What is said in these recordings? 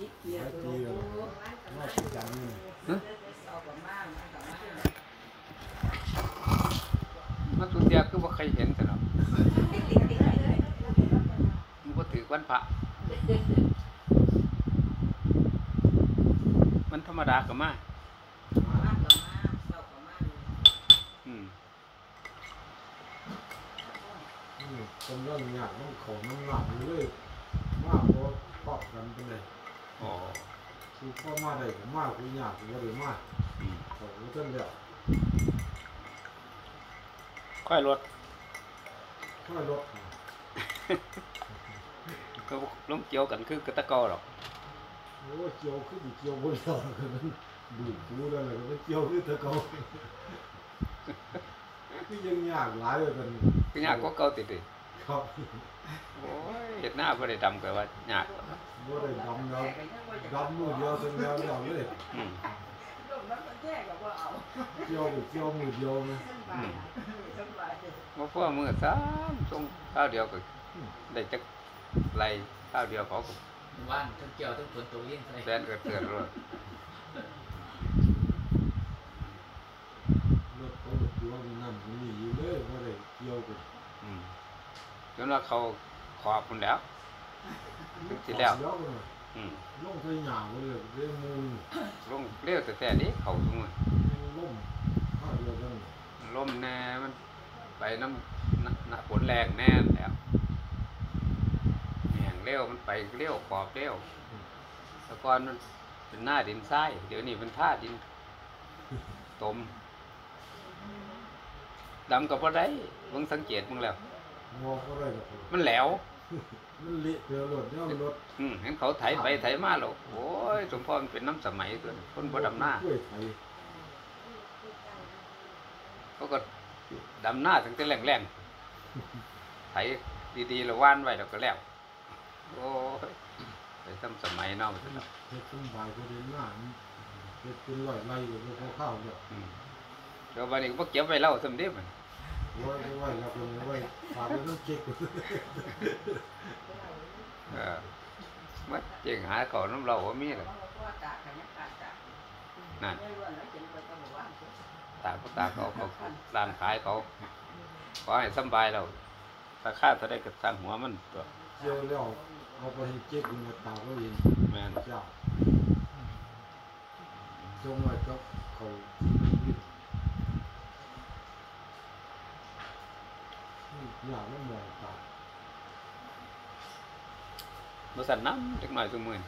มาสิจันี่เอากับมามากับมามันสุดเดียวคือว่าใครเห็นแต่เราะมันก็ถือวันพระมันธรรมดากับมาเศร้ากับมา อืม นี่กำลังยากน้ำเขาน้ำหนักอยู่เลยมากพอพอกันเป็นไง อ๋อ คือพ่อมาได้ก็มากคือยากก็เลยมากอืมเขาก็ต้นแล้วค่อยลดค่อยลดก็ล้มเกี่ยวกันคือกระตะกอหรอกโอ้เกี่ยวขึ้นเกี่ยวบนเราก็มันดูดดูแล้วก็มันเกี่ยวขึ้นตะเกาคือยังยากหลายเลยกันคือยากก็เก่าติดดิครับโอ้ยเห็ดหน้าบ่ได้ดำก็ว่ายากบ่ได้ดำแล้วดำมือเดียวจนแล้วแล้วเลยอืมลูกมันก็แจ้กับว่าเอาเกี่ยวไปเกี่ยวมือเดียวนะสบายสบายว่าพวกมือซ้ำทรงข้าวเดียวก็ได้จักไรข้าวเดียวเขาก็ว่านทั้งเกี่ยวทั้งฝนตกเลี้ยงใส่แฟนก็เตือนรถรถเขาเกี่ยวมันนั่นมันนี่อยู่เลยบ่ได้เกี่ยวกันอืมจนว่าเขาขอบคุณแล้วถึง สิแล้วแล้วก็อืมลงใส่หยาไปเลยเรื่องมูลลงเร็วแต่แต่นี้เขาทุกมือล่มข้าวเดียวกันลมแน่มันไปน้ำน้ำน้ำฝนแรงแน่แล้วแห้งเร็วมันไปเร็วขอบเร็วแต่ก่อนมันเป็นหน้าดินทรายเดี๋ยวนี้เป็นท่าดินตมดำกับว่าได้เบิ่งสังเกตมึงแล้วงอก็ได้กับผมมันแหลว มันเละเปลือรถเนี่ยรถอืมเห็นเขาไถไปไถมาแล้วโอ้ยสมพรมันเป็นน้ำสมัยตัวนี้คนบ่ดำหน้ากล้วยไทยเขาก็ดำหน้าถึงแต่แรงๆไถดีๆแล้วว่านไว้แล้วก็แล้ว โอ้ยไปทำสมัยเนอกเฮ็ดต้นบายก็เดินหน้าเฮ็ดเป็นร้อยไร่กับพวกข้าวเนี่ย เดี๋ยววันนี้ก็เก็บไว้เล่าสำเร็จมัน ไว้ไว้แล้วก็ไว้ฝากไว้ต้องเก็บเออมัดเจงหาเขาน้ำเราว่ามีเลยว่าตากนั่นแล้วฉันไปต้องบอกว่ากก็ตากเขาเขาร้านขายเขาขอให้สบายเราราคาเท่าได้ก็สั่งหัวมันตัวเกี่ยวแล้วเอาไปให้เก็บมาตากไว้เองแม่นเจ้าจงไว้กับเขา อยากไม่มองตาบริษัทน้ำเล็กน้อยสมือน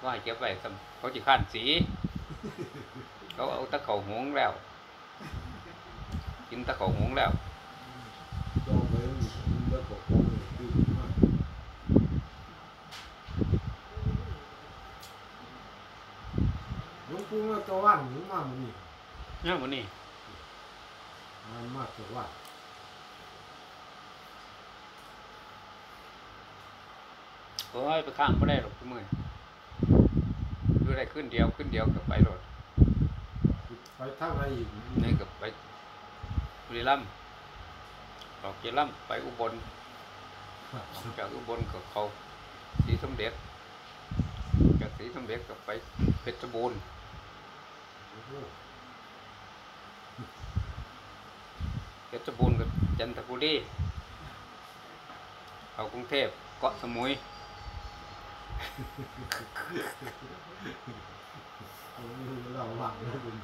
ก็ให้เก็บไว้สำเขาจะข้านสี เขาเอาตะเขาหงแล้ว กินตะเขาหงแล้วจองไว้แล้วก็คงคือมากหลวงปู่มาตะวันหรือมามันนี่เนี่ยวันนี้ มันมาตะวันโอ้ยไปข้างไม่ได้หรอกทุกมือดูได้ขึ้นเดียวขึ้นเดียวกับไปรถไปทางไหนอีกนี่กับไปบุรีรัมย์ออกเจรัมย์ไปอุบลออกจากอุบลกับเขาสีสมเด็จจากสีสมเด็จกับไปเพชรบูรณ์ โอ้โห เพ ชรบูรณ์กับจันทบุรีเอากรุงเทพเกาะสมุยเราหลังเลยคุณ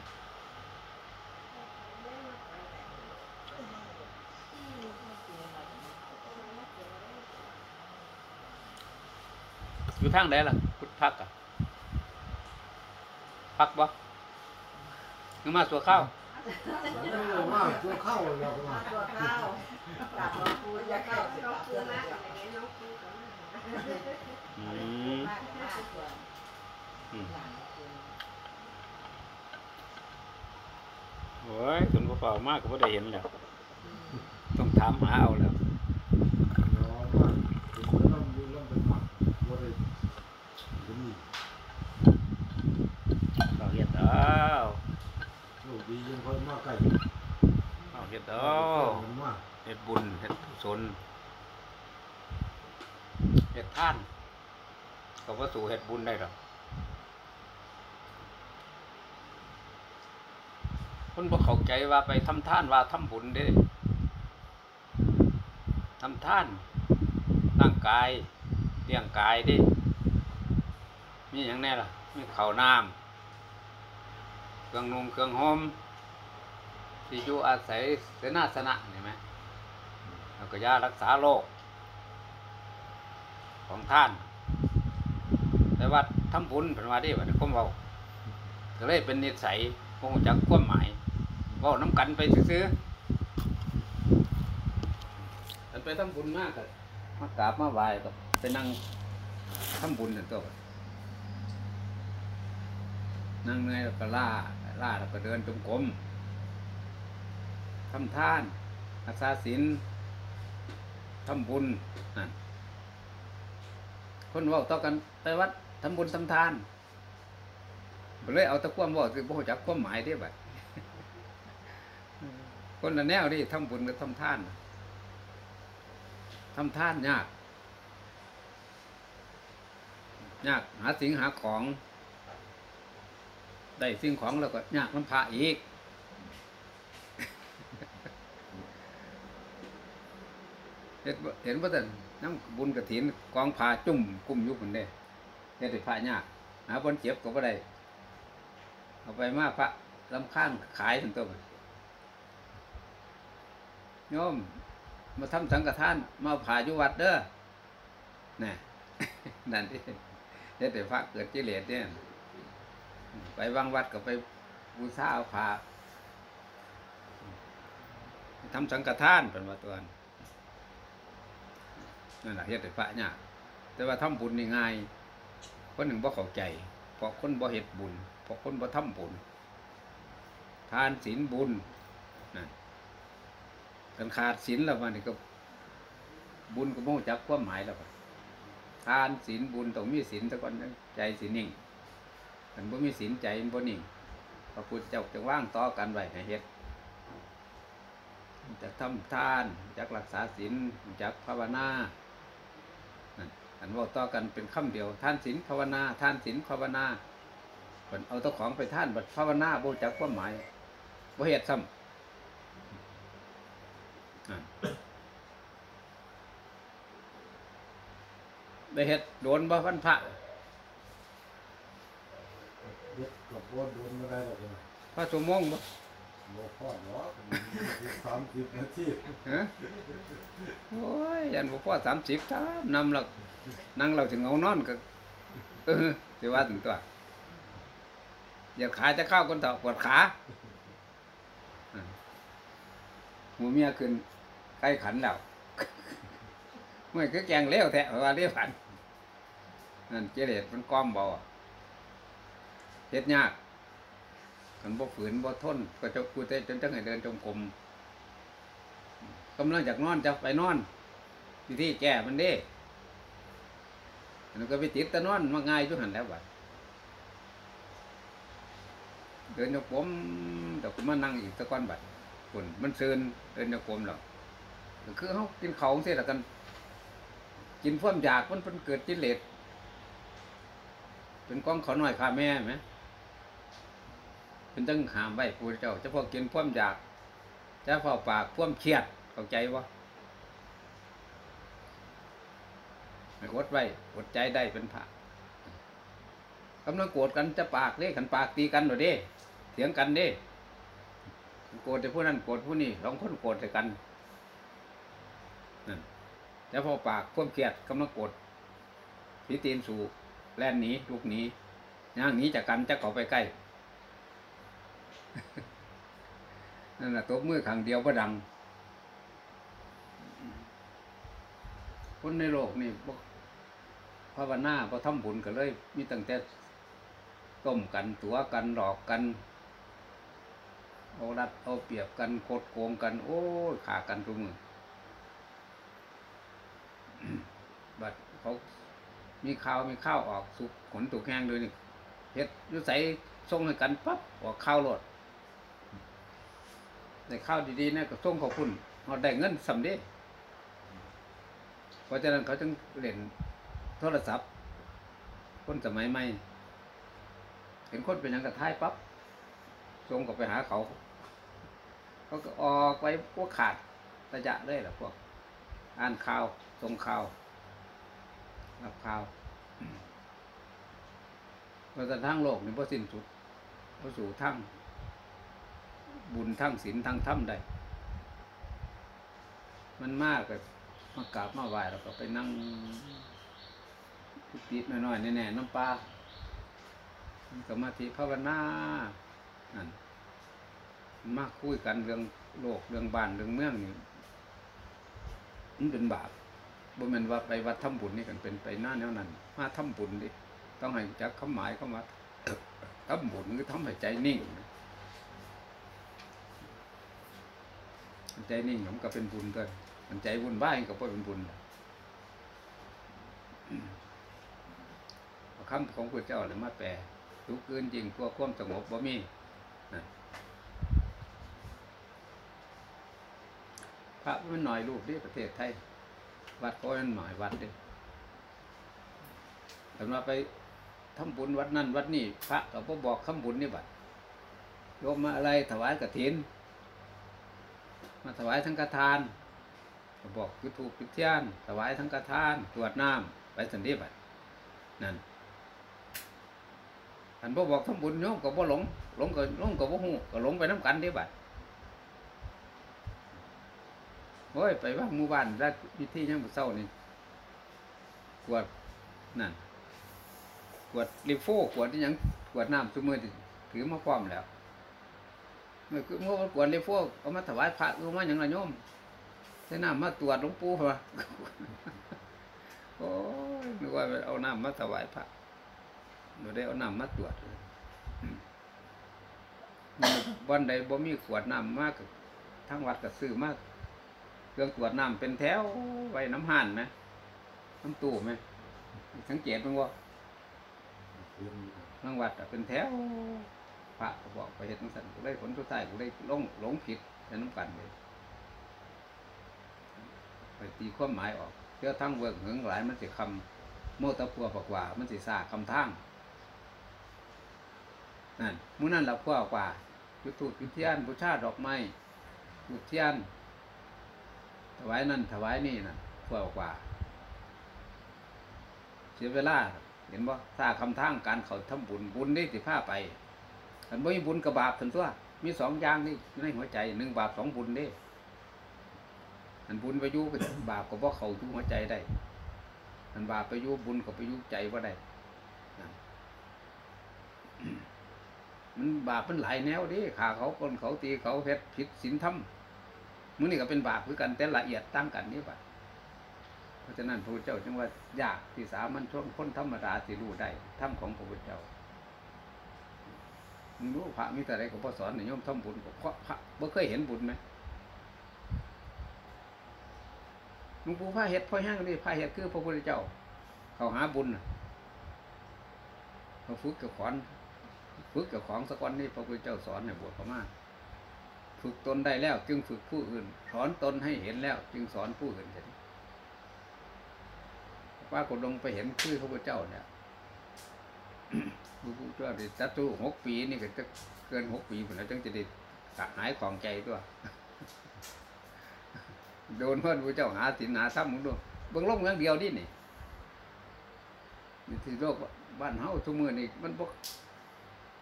อยู่ทางไหนล่ะพุทธพักอะพักบ่นึกมาสัวข้าว เรามาตัวเข้าเราก็มาตัวข้าตากน้องปูจะเข้าน้องปูนะอืมมากกกว่าอืมโอ้ยคนบ่เฝ้ามากก็บ่ได้เห็นแล้ว ต้องถามหาเอาแล้ว ดียังคอยมาใกล้เอาเฮ็ดเอามาเฮ็ดบุญเฮ็ดกุศลเฮ็ดท่านก็บ่สู่เฮ็ดบุญได้ดอกคนบ่เข้าใจว่าไปทำท่านว่าทำบุญเด้ทำท่านร่างกายเลี้ยงกายเด้มีหยังแน่ล่ะมีข้าวน้ำ เครื่องนุ่งเครื่องห่มที่อยู่อาศัยเสนาสนะเห็นไหมแล้วก็ยารักษาโรคของท่านแต่ว่าทำบุญเป็นว่าด้บัดนี้มเว้าก็เลยเป็นนิสัยคงจักความหมายว้าน้ำกันไปซื้อๆอันไปทำบุญมากก็มากราบมาไหว้ก็ไปนั่งทำบุญนั่นตัวนั่งเหนื่อยแล้วก็ล่า ล่าแล้วก็เดินจงกรมทำทานรักษาศีลทำบุญนั่นคนว่าต่อกันไปวัดทำบุญทำทานบเลยเอาตะควมว่าคือบ่รู้จักความหมายเด้บัดคนละแนวนี่ทำบุญกับทำทานทำทานยาก ยากหาสิ่งหาของ ได้สิ่งของแล้วก็ยากน้ำพระอีก เห็นเห็นว่าแต่น้ำบุญกระถินกองผ้าจุ่มกุ้มยุบคนเด้เฮ็ดให้พระยากหาบนเจ็บก็บ่ได้เอาไปมาพระลำข้างขายถึงตัวมันโยมมาทำสังฆทาน มาผ่าอยู่วัดเด้อน่ะนั่นที่เฮ็ดให้พระเกิดกิเลสเนี่ย ไปวางวัดก็ไปบูชาเอาผ่าทำสังฆทานเป็นว่าตัวนั้นนั่นแหละเฮ็ดให้พระยากแต่ว่าทำบุญนี่ง่ายคนหนึ่งบ่เข้าใจเพราะคนบ่เฮ็ดบุญเพราะคนบ่ทำบุญ ทานศีลบุญนั่นกันขาดศีลแล้วมันนี่ก็บุญก็บ่รู้จักความหมายแล้วบัดทานศีลบุญต้องมีศีลซะก่อนจังใจสินิ่ง คันบ่มีศีลใจมันบ่นิ่งพระพุทธเจ้าจะว่างต่อกันไว้ให้เฮ็ดจากทำทานจากรักษาศีลจากภาวนาอันว่าต่อกันเป็นคำเดียว ท่านศีลภาวนา ท่านศีลภาวนาเพิ่นเอาตัวของไปท่านบัดภาวนาบูจักความหมายบ่เฮ็ดซ้ำได้เฮ็ดโดนบ่วันพระ เด็กกับโบนโดนไม่ได้หรอกนะพระชั่วโมงบ่โลพอดเนาะสามสิบนาทีฮะโอ้ยยันบ่พอ30ครับนำแล้วนั่งเราถึงเอานอนก็เออสิว่าถึงตัวอย่าขาจะเข้าคนเถอะปวดขาอ่าหูเมียขึ้นไข้ขันแล้วเมื่อคือแกงเลี้ยวแทะว่าเลี้ยวขันนั่นเจเลสมันก้อมเบาอะ เฮ็ดยากกันบ่ฝืนบ่ทนก็จะกูเตจนจังให้เดินจงกรมกำลังจากนอนจะไปนอนวิธีแก้มันเด้อันนั้นก็ไปติดตะนอนมาง่ายจุหันแล้วบัดเดินโยกผมแต่ผมมานั่งอีกตะก้อนบัดคนมันเซินเดินโยกผมหรอกคือเขากินเขาเสร็จแล้วกัน กินพ่วมอยากมันเป็นเกิดจิเลสเป็นกล้องเขาหน่อยขาแม่ไหม เป็นตั้งหามไว้ปูเจ้าจะพอกินพ่วมอยากจะพอปากพ่วมเครียดเข้าใจวะให้อดไว้อดใจได้เป็นผ่ากำลังโกรธกันจะปากเด้ขันปากตีกันหน่อเด้เถียงกันเด้โกรธแต่ผู้นั้นโกรธผู้นี้สองคนโกรธแต่กันนั่นแล้วพอปากพ่วมเครียดกำลังโกรธพีตีนสู่แล่นหนีลูกหนีย่างหนีจากกันจะเข้าไปใกล้ นั่นแหละตบมือขังเดียวก็ดัง คนในโลกนี่ภาวนาพอทำบุญก็เลย มีตั้งแต่ต้มกันตัวกันหลอกกัน เอารัดเอาเปรียบกันโคดโกงกัน โอ้ขากันทุกมือบัดเขามีข้าวมีข้าวออกสุกขนตุกแห้งเลยนี่เฮ็ดนิสัยส่งให้กันปั๊บออกข้าวโลด ได้ข้าวดีๆนะก็ส่งขอบคุณเราได้เงินสำเร็จเพราะฉะนั้นเขาจึงเล่นโทรศัพท์ คนสมัยใหม่เห็นคนเป็นยังกระท้ายปั๊บส่งกับไปหาเขา เขาก็ออกไปพวกขาดระยะเลยล่ะพวก อ่านข่าวส่งข่าวรับข่าวเราจะทั้งโลกนี่พอสิ้นสุดพอสู่ทั้ง บุญทั้งศีลทั้งธรรมได้ มันมากก็มากราบมาไหว้แล้วก็ไปนั่งติดน่อยๆแน่ๆน้ำปลาสมาธิภาวนานั่นมาคุยกันเรื่องโลกเรื่องบ้านเรื่องเมืองนี่มันเป็นบาปบ่แม่นว่าไปวัดทำบุญนี่กันเป็นไปหน้าแนวนั้น มาทำบุญดิต้องให้จักคำหมายเข้ามาทำบุญคือทำให้ใจนิ่ง ใจนิ่งมันก็เป็นบุญกันมันใจบุญบ้ายก็บ่เป็นบุญอืมเอาคำของพระเจ้าเลยมาแปลทุกข์เกินจริงพวกความสงบบ่มีพระมันหน่อยรูปที่ประเทศไทย วัดก็มันหน่อยวัดเดิแต่ว่าไปทำบุญวัดนั่นวัดนี่พระก็บ่บอกคำบุญนี่บัดโยมมาอะไรถวายกฐิน มาถวายทั้งกระทานก็บอกคือถูกพิเทียนถวายทั้งกระทานตรวจน้ำไปสันนิบัตนั่นอันบ่บอกทำบุญโยมก็บ่หลงหลงก็หลงก็บ่ฮู้ก็หลงไปน้ำกันเด้บัดโอ้ยไปว่าหมู่บ้านรักพิธียังบ่เศร้านี่กวดนั่นกวดลิโฟกวดอิหยังกวดน้ำซุมือถือมาพร้อมแล้ว มื่อคือเมื่อวันกวนเลยพวกเอามาถวายพระเอามาอย่างไรโยมใช้น้ำมาตรวจหลวงปู่วะโอ้ยนึกว่าเอาน้ำมาถวายพระไม่ได้เอาน้ำมาตรวจวันใดบ่มีขวดน้ำมากทั้งวัดก็ซื้อมากเครื่องตรวจน้ำเป็นแถวไว้น้ำห่านไหมน้ำตู้ไหมสังเกตมั้งว่าบางวัดเป็นแถว ระก็บอกไปเห็นสันกูได้ผลสุดท้ายกูได้หลงหลงผิดในน้ำกันเลยไปตีความหมายออกเพื่อทั้งเวิร์กหึงหลายมันสิคำโมตะพัวปากว่า มันสิซาคำทางนั่นมื้อนั้นเราพัวกว่ายุทูดยุเทียนบูชาดอกไม้ยุเทียนถวายนั่นถวายนี่นั่นพัวกว่า เสียเวลาเห็นบ่ถ้าคำทางการเขาทำบุญบุญนี่สิพาไป อันบ่มีบุญกับบาปทันตัวมีสองอย่างนี่ในหัวใจหนึ่งบาปสองบุญนี่อันบุญไปยู่ก็บาปก็บ่เขาอยู่หัวใจได้อันบาปไปยู่บุญก็ไปยู่ใจบ่ได้มันบาปมันหลายแนวเดิขาเขาคนเขาตีเขาเฮ็ดผิดศีลธรรมมือนี้ก็เป็นบาปคือกันแต่ละเอียดต่างกันนี่บัดเพราะฉะนั้นพระพุทธเจ้าจึงว่ายากที่สามัญชนคนธรรมดาสิรู้ได้ธรรมของพระพุทธเจ้า มึงรู้พระมีแต่อะไรก็พอสอนให้โยมทำบุญก็เพระพระบ่เคยเห็นบุญไหมหลวงปู่พระเห็ดพ่อแห้งนี่พระเห็ดคือพระพุทธเจ้า เขาหาบุญนะเขาฝึกกับขอนฝึกกับของสะกอนนี่พระพุทธเจ้าสอนให้บวชเขามาฝึกตนได้แล้ว จึงฝึกผู้อื่น สอนตนให้เห็นแล้ว จึงสอนผู้อื่นเห็นป้ากดลงไปเห็นชื่อพระพุทธเจ้าเนี่ย พระพุทธเจ้าได้ตัดตู้หกปีนี่ก็จะเกินหกปีผมแล้วจึงจะได้หายของใจตัว โดนพ่อพระเจ้าหาสินหาทรัพย์มึงดูเบื้องลงเมืองเดียวนี่นี่นี่ที่โลกบ้านเฮาทุกมือนี่มันบ่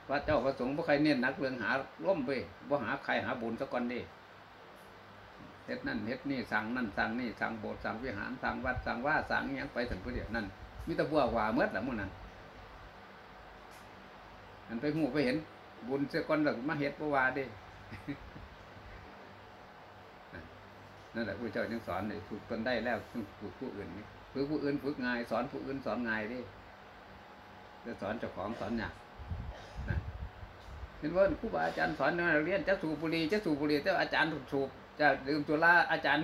พระเจ้าพระสงฆ์บ่ใครเน้นนักเรื่องหาล่มไปบ่าหาใครหาบุญสักก่อนดิเฮ็ดนั่นเฮ็ดนี่สั่งนั่นสั่งนี่สั่งโบสถ์สั่งวิหารสั่งวัดสั่งว่าสั่งอิหยังไปถึงผู้เดียวนั่นมีแต่บัวหว่าเมื่อละหมู่นั้น มันไปหูไปเห็น บุญเสียก่อนแล้วมาเฮ็ดบ่ว่าด้นั่นแหละพระเจ้าจึงสอนให้ฝึกตนได้แล้วจึงฝึกผู้อื่นนี่ฝึกผู้อื่นฝึกง่าย สอนผู้อื่นสอนง่ายด้จะสอนเจ้าของสอนยากเห็นว่าครูบาอาจารย์สอนนักเรียนจะสูบบุหรี่จะสูบบุหรี่แต่อาจารย์ถูกสูบจะดื่มตัวลาอาจารย์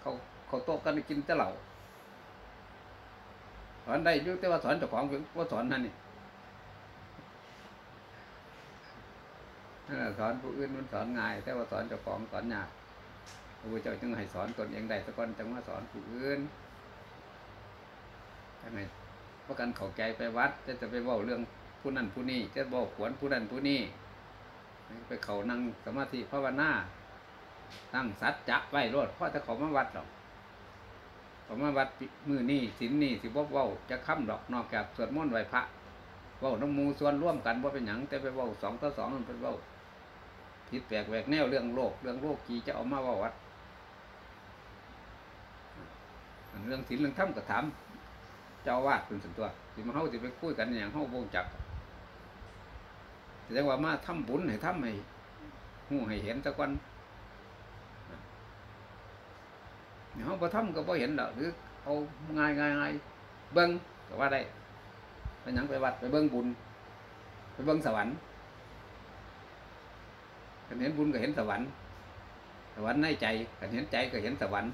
เขาเขาโต๊ะกันกินแต่เหล้าสอนได้ยุ่แต่ว่าสอนเจ้าของว่าสอนนั่นนี่ นั่นแหละสอนผู้อื่นมันสอนง่าย แต่ว่าสอนเจ้าของสอนยากพระพุทธเจ้าจึงให้สอนตนเองได้สักคนจังว่าสอนผู้อื่นจังไงประกันเข้าใจไปวัดจะจะไปเว้าเรื่องผู้นั้นผู้นี้จะบอกขวนผู้นั้นผู้นี้ไปเขานั่งสมาธิภาวนาตั้งสัจจะไว้รดเพราะถ้าเขามาวัดหรอกเขามาวัดมือนี่ศีลนี่สิบ่เว้าจะค้ำดอกนอกจากสวดมนต์ไหวพระเว้าน้ำมูส่วนร่วมกันว่าเป็นหยังแต่ไปเว้าสองต่อสองมันเป็นเว้า ผิดแปลกแหวกแนวเรื่องโลก เรื่องโลกกีจะเอามาว้าวัดเรื่องศีลเรื่องธรรมก็ถามเจ้าวาดเป็นส่วนตัวสิมาเฮาสิไปคุยกันอย่างเฮาบ่รู้จักแต่จังว่ามาทำบุญให้ทำให้ฮู้ให้เห็นตะก่อนเฮาบ่ทำก็บ่เห็นดอกหรือเอาง่ายง่ายง่ายเบิ่งก็ว่าได้ไปยังไปวัดไปเบิ่งบุญ ไปเบิ่งสวรรค์ คันเห็นบุญก็เห็นสวรรค์สวรรค์ในใจคันเห็นใจก็เห็นสวรรค์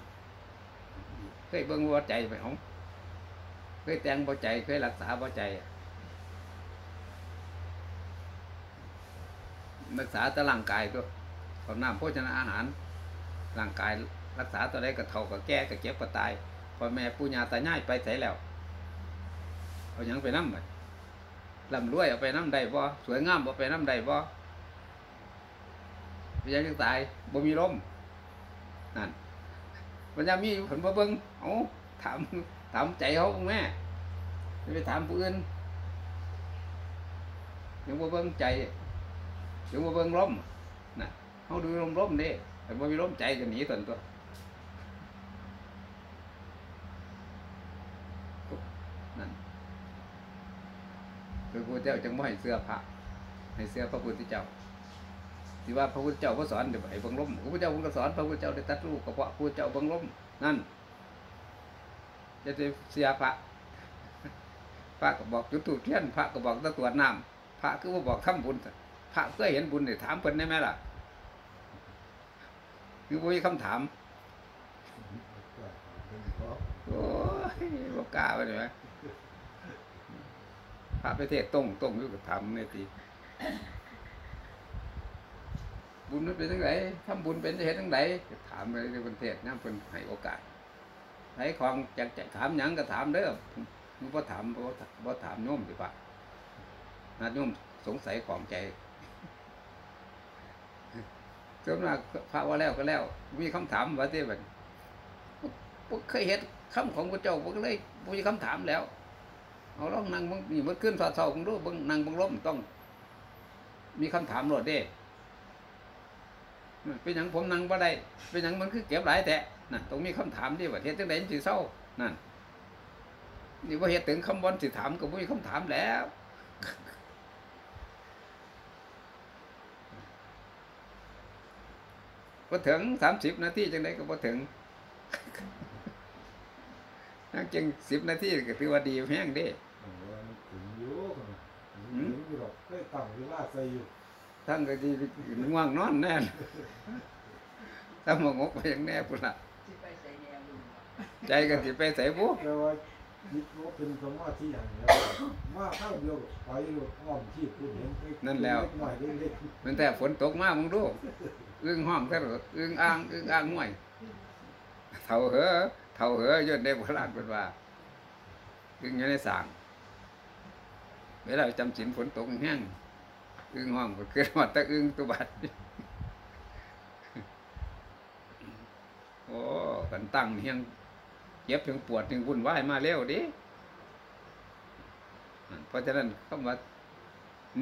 เคยเบิ่งว่าใจไปของเคยแต่งบ่ใจเคยรักษาบ่ใจรักษาแต่ร่างกายตัวเขาน้ำโภชนาอาหารร่างกายรักษาตัวใดก็เท่าก็แก่ก็เจ็บก็ตายพ่อแม่ปู่ย่าตายายไปใส่แล้วเอาหยังไปน้ำบัดลำรวยเอาไปน้ำใดบ่สวยงามเอาไปน้ำใดบ่ พยายามตายบ่มีลมนั่นมันยังมีผลบ่เบิ่งเอ้าถามถามใจเขาแม่ไม่ไปถามผู้อื่นยังบ่เบิ่งใจยังบ่เบิ่งลมน่ะเฮาดูลมลมเด้แต่บ่มีลมใจก็หนีตนตัวนั่นคือพระพุทธเจ้าจึงบ่ให้เสื้อผ้าให้เสื้อพระพุทธเจ้า ที่ว่าพระพุทธเจ้าก็สอนเดี๋ยวไอ้บังล้มพระพุทธเจ้าก็สอนพระพุทธเจ้าได้ตัดรู้กับพระพุทธเจ้าบังล้มนั่นจะเสียพระพระก็บอกจุดตูเทียนพระก็บอกตะตรวจน้ำพระคือว่าบอกทำบุญพระเคยเห็นบุญเนี่ยถามเพิ่นได้ไหมล่ะคือบ่มีคำถามโอ้ยบอกกล้าไปเลยไหมพระไปเทศตรงตรงอยู่กับถามในตี บุญมันเป็นจังไงทำบุญเป็นจะเห็นจังไงถามเลยในประเทศนะเพิ่นให้โอกาสให้ของอยากจะถามหยังก็ถามเด้อมันบ่ถามบ่บ่ถามโยมดีกว่านะโยมสงสัยของใจจนว่าพระว่าแล้วก็แล้ว มีคำถามว่าที่บัดบ่เคยเห็นคำของพระเจ้าบ่ก็เลยบ่มีคำถามแล้วเอาลองนั่งเบิ่งนี่มันขึ้นสอดเศร้าๆของดูเบิ่งนั่งบางล้มต้อง มีคำถามโลดเด้ เป็นหยังผมนั่งบ่ได้เป็นหยังมันคือเก็บหลายแต่นั่นต้องมีคำถามดิว่าเฮ็ดจังได๋สิเศร้านั่นนี่ว่าเฮ็ดถึงคำบอนสิถามก็บ่มีคำถามแล้วบ่ถึง30นาทีจังได๋ก็บ่ถึงนั่งจัง10นาทีก็ถือว่าดีแฮงเด้ถึงอยู่ถึงอยู่หรอกเคยตั้งเวลาใส่อยู่ ทั้งก็ดีง่วงนอนแน่นถ้ามางกไปอย่างแน่พุ่นล่ะสิไปใส่แนวลุงใจก็สิไปใส่บุแต่ว่าคิดว่าเป็นสมาธิอย่างนี้มาเข้าเดียวไปอ้อมที่คุณเห็นหน่อยเล็กมันแต่ฝนตกมามึงดูอึ้งห้องแท้หรออึ้งอ่างอึ้งอ่างห่วยเท่าเหอเท่าเหอยนได้โบราณเป็นว่าอึ้งอยู่ในสางเวลาจำศีลฝนตกแห้ง อึ้งห้องก็เกิดมาตะอึ้งตุบัดโอ้กันตั้งเฮียงเจ็บถึงปวดถึงวุ่นวายมาเร็วดิเพราะฉะนั้นคำว่า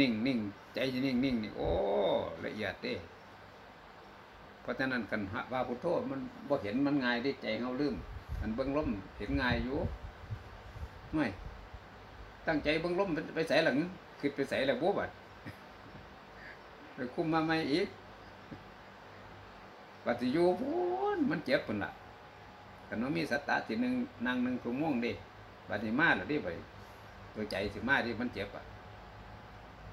นิ่งนิ่งใจจะนิ่งนิ่งนี่โอ้ละเอียดเด้เพราะฉะนั้นกันหะว่าพุทโธมันบ่เห็นมันง่ายได้ใจเฮาลืมอันเบิ่งล้มเห็นง่ายอยู่ไม่ตั้งใจเบิ่งล้มไปใส่หลังคิดไปใส่แล้วบ่บัด คุมมาไม่อีกปฏิยูพูนมันเจ็บปุ่นละกันว่ามีสตตาทีหนึ่งนางหนึ่งชั่วงดิปฏิมาหรือดิไปตัวใจสิมาดิมันเจ็บอะ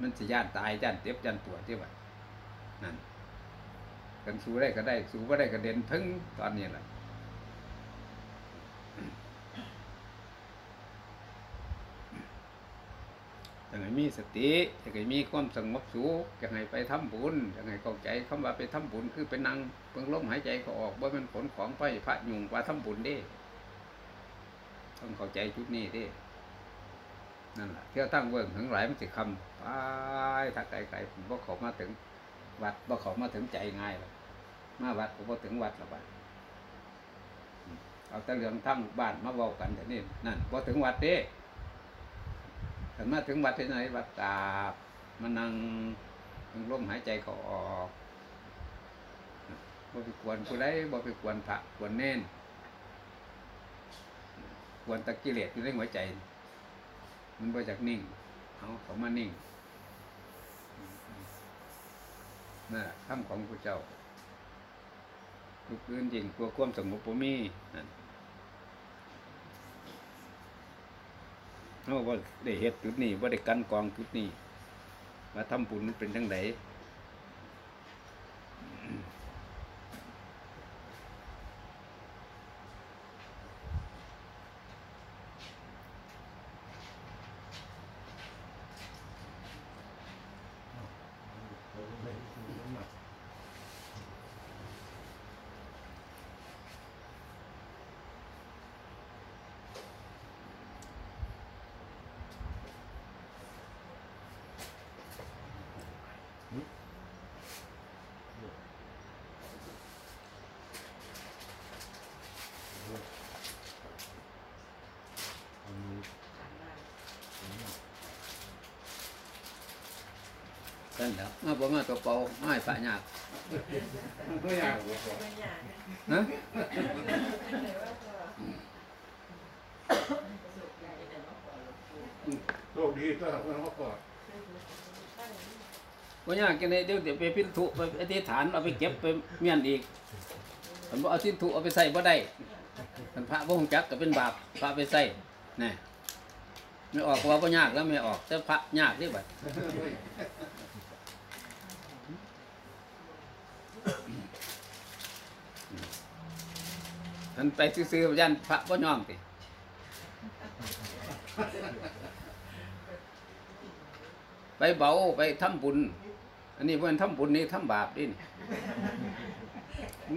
มันสิย่านตายย่านเจ็บย่านปวดที่ว่านั่นกันสู้ได้ก็ได้สู้บ่ได้ก็เด่นถึงตอนนี้แหละ จะให้มีสติจะให้มีความสงบสุขจะให้ไปทำบุญจะให้เข้าใจคำว่าไปทำบุญคือไปนั่งเพิ่งลมหายใจก็ออกว่าเป็นผลของไปพระยุงว่าทำบุญเด้ต้องเข้าใจจุดนี้เด้นั่นแหละเที่ยวตั้งเบิ่งถึงหลายมันสิคำไปถ้าไกลๆผมบ่เขามาถึง วัดบ่เขามาถึงใจง่ายหรอกมาวัดก็บ่ถึงวัดหรอกบัดเอาแต่เรื่องทั้งบ้านมาเว้ากันแต่นี่นั่นบ่ถึงวัดเด้ แต่มาถึงวัดที่ไหนวัดกราบมานั่งถึงลมหายใจเขาออกบ่ไปกวนผู้ใดบ่ไปกวนพระกวนเน้นกวนตะกิเลสอยู่ในหัวใจ มันบ่จากนิ่งเอาเขามานิ่งนั่นแหละคำของพระเจ้าทุกอื่นจริงตัวความสงบบ่มีนั่น เราว่าได้เฮ็ดจุดนี้ว่าได้กันกองจุดนี้มาทำบุญมันเป็นทั้งไหนน แหละมาบ่มาตัวเปล่ามาให้ปะยากมันก็ยากหัวก่อนไม่ยากนะแต่ว่าก็สุขใหญ่แต่ว่าขอหลวงปู่โชคดีต้อนรับมันมาก่อนบ่ยากจังไดเดี๋ยวเดี๋ยวไปพิถุไปอธิษฐานเอาไปเก็บไปเมียนอีกคันบ่เอาทิถุเอาไปใส่บ่ได้คันพระบ่ฮู้จักก็เป็นบาปพระไปใส่แน่ไม่ออกว่าบ่ยากแล้วไม่ออกแต่พระยากเด้บัด มันไปซื้อๆยันพระบ่ยอมติไปเบาไปทำบุญ อันนี้เพิ่นทำบุญนี่ทำบาปดิน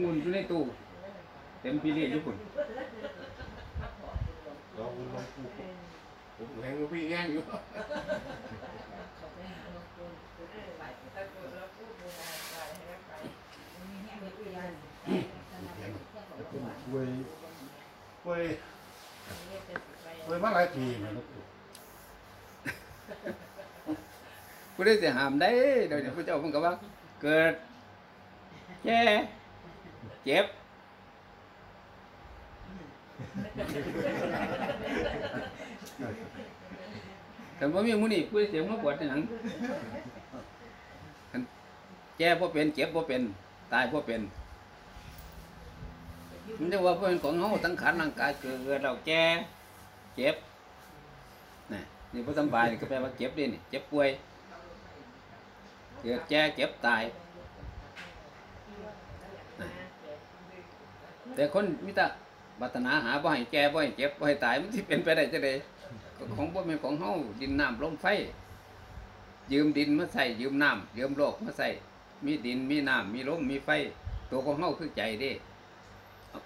งุนอยู่ในตู้เต็มพีเรียอยู่พุ่นเราคุณลองปูผมแหงพี่แย่งอยู่ เขาไปหาหลวงปู่ไปตะโกนแล้วพูดไม่ได้ไปให้ไปมีแห้งไม่คุยกัน เป่วยป่วยเรียเป็นสิไปป่วยมาหลายปีนะลูกปู่ผู้ได้สิหามได้เดี๋ยวนี้พระเจ้าเพิ่นก็ว่า เกิดแก่เจ็บแต่บ่มีมื้นี้ผู้ใดเสียงมาบวชในหนังแก่บ่เป็น เจ็บบ่เป็น ตายบ่เป็น มันจะว่าเป็นของเฮาสังขารร่างกายเกิดเราแก่เจ็บนี่นี่บ่สำบายก็แปลว่าเจ็บดินี่เจ็บป่วยเกิดแก่เจ็บตายแต่คนมีแต่ปรารถนาหาบ่ให้แก่บ่ให้เจ็บบ่ให้ตายมันสิเป็นไปได้จังได๋ก็ของบ่แม่นของเฮาดินน้ำลมไฟ ยืมดินมาใส่ยืมน้ำยืมโลกมาใส่มีดินมีน้ำมีลมมีไฟ ตัวของเฮาคือใจด้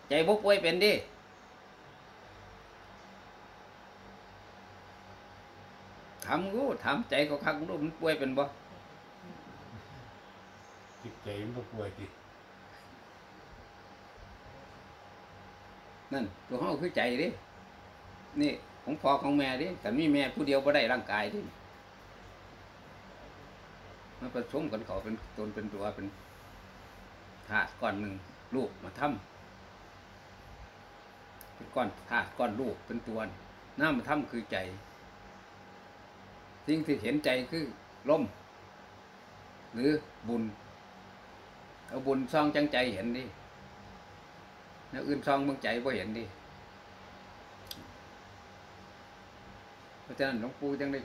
ใจบ่ป่วยเป็นดิถามกูถามใจเขาคักรู้มันป่วยเป็นบ่จิตใจมันป่วยจินั่นตัวเฮาคือใจดินี่ของพ่อของแม่ดิแต่มีแม่ผู้เดียวบ่ได้ร่างกายดิมันผสมกันเขาเป็นตนเป็นตัวเป็นธาตุก้อนหนึ่งลูกมาทำ เป็นก้อนธาตุก้อนลูกเป็นตัวน้ำมาทำคือใจ สิ่งที่เห็นใจคือลมหรือบุญเอาบุญซองจังใจเห็นดิแล้วอื่นซองเมืองใจบ่เห็นดิเพราะฉะนั้นหลวงปู่จังได้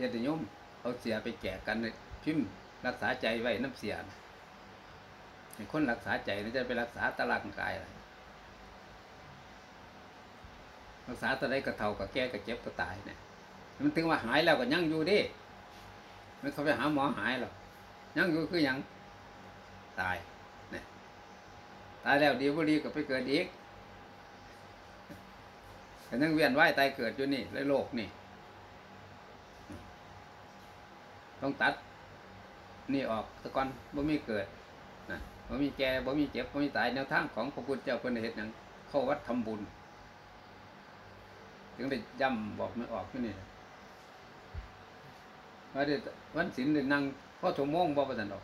ญาติยมเอาเสียไปแจกกันเลยพิมพ์รักษาใจไว้น้ำเสียคนรักษาใจนะจะไปรักษาตารางกายล่ะรั รักษาตะไดก็เท่ากับแก่กับเจ็บก็ตายเนี่ยมันถึงว่าหายแล้วก็ยังอยู่ดิไมันเขาไปหาหมอหายหรอกยังอยู่คือยังตายเนี่ยตายแล้วดีบ่ดีก็ไปเกิดอีกแต่ยังเวียนว่ายตายเกิดอยู่นี่ในโลกนี่ ต้องตัด นี่ออกตะกอนบ่มีเกิดนะบ่มีแก่บ่มีเจ็บบ่มีตายแนวทางของพระพุทธเจ้าเพิ่นเฮ็ดหยังเข้าวัดทำบุญ ถึงได้ย้ำบอกไม่ออกที่นี่ว่าได้วันศีลได้นั่งพอชั่วโมงบ่ประทันดอก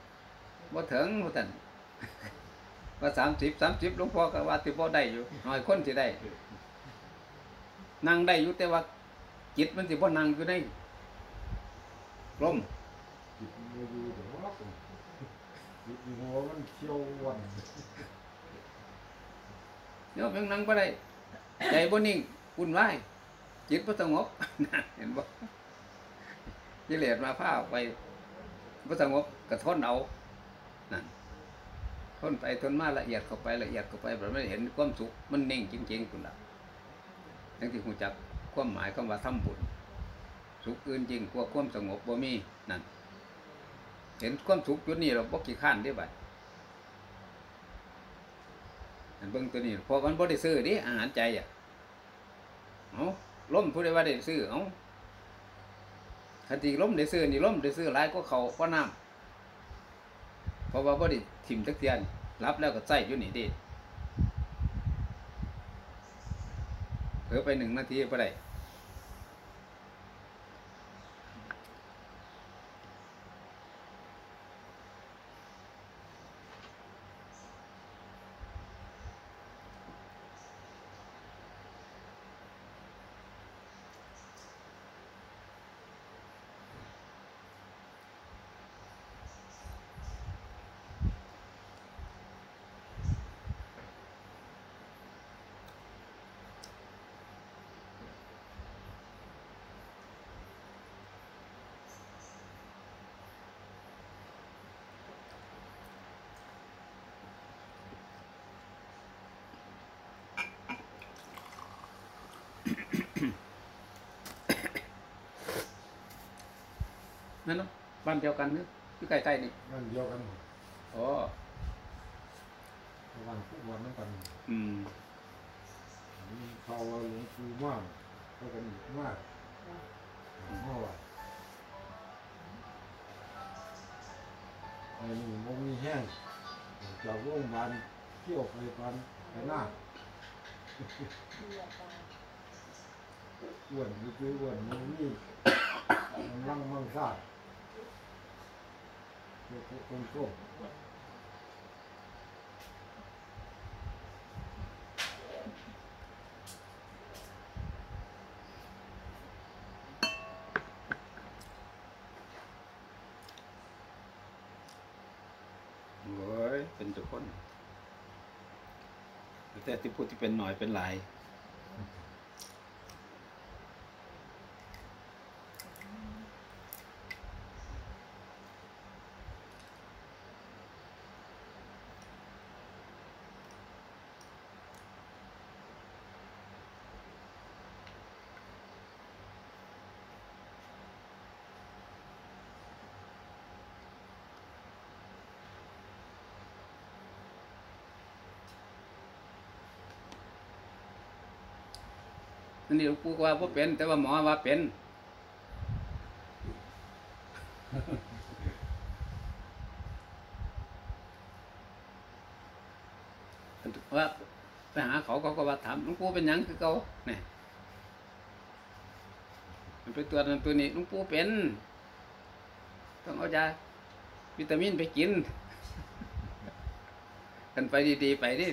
บ่ถึงบ่ทันว่าสามสิบสามสิบหลวงพ่อก็ว่าสิบ่ได้อยู่น้อยคนสิได้ นั่งได้อยู่แต่ว่า จิตมันสิบ่นั่งอยู่ในลมจิตมันบ่อยู่เดี๋ยวว่าจิตหัวมันเชี่ยววันโยมยังนั่งบ่ได้ใจบ่นิ่งวุ่นวาย จิตบ่สงบเห็นบ่กิเลสมาพาไปบ่สงบก็ทนเอานั่นทนไปทนมาละเอียดเข้าไปละเอียดเข้าไปแบบไม่เห็นความสุขมันนิ่งจริงๆพุ่นล่ะทั้งที่ฮู้จักความหมายคำว่าทำบุญสุขอื่นจริงกว่าความสงบบ่มีนั่นเห็นความสุขจุดนี้เราบ่ขี้ข้านเด้บัดอันเบิ่งตัวนี้เพราะมันบ่ได้ซื้อดิอาหารใจอะเอา ล้มผู้ใดว่าได้ซื้อเอาคติล้มได้ซื้อนี่ล้มได้ซื้อหลายก็เขาก็น้ำเพราะว่าบ่ได้ถิ่มตะเทียนรับแล้วก็ใส่อยู่นี่เดิเผลอไปหนึ่งนาทีไปได้ นั่นเนาะบ้านเดียวกันเนึกอยู่ใกล้ๆนี่นั่นเดียวกันหมดอ๋อวันทุกวันนั่นกันอืมมีเขาว่าหลวงปู่มากก็กันอีกมากเมื่อวานไอ้นี่มันมีแห้งจากโรงพยาบาลเที่ยวไปปันไปหน้า อ้วนคืออ้วนมันมีมันลังมังซาดเจ้าคนโก้โอ้ยเป็นทุกคน แต่ที่พูดที่เป็นหน่อยเป็นหลาย อันนี้หลวงปู่ก็ว่าบ่เป็น แต่ว่าหมอว่าเป็น ว่าไปหาเขาเขาก็ว่าถามหลวงปู่เป็นยังคือเขาเนี่ยมันเป็นตัวนั้นตัวนี้หลวงปู่เป็น ต้องเอายาวิตามินไปกิน กันไปดีๆไปดิ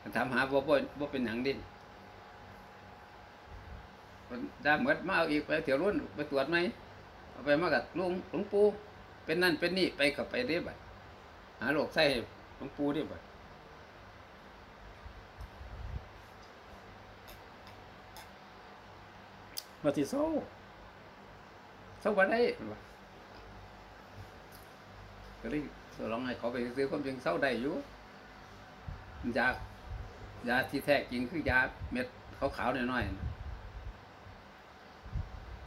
กันถามหาบ่บ่บ่เป็นหยังดิ ได้เหมือนมาเอาอีกไปเที่ยวรุ่นไปตรวจไหมเอาไปมากับลุงหลวงปู่เป็นนั่นเป็นนี่ไปกับไปเรียบหาโรคไส้หลวงปู่เรียบมาที่เศร้าเศร้านได้ว่ะก็เลยลองให้เขาไปซื้อความจริงเศร้าได้อยู่ยายาที่แท้จริงคือยาเม็ดขาวๆหน่อยๆ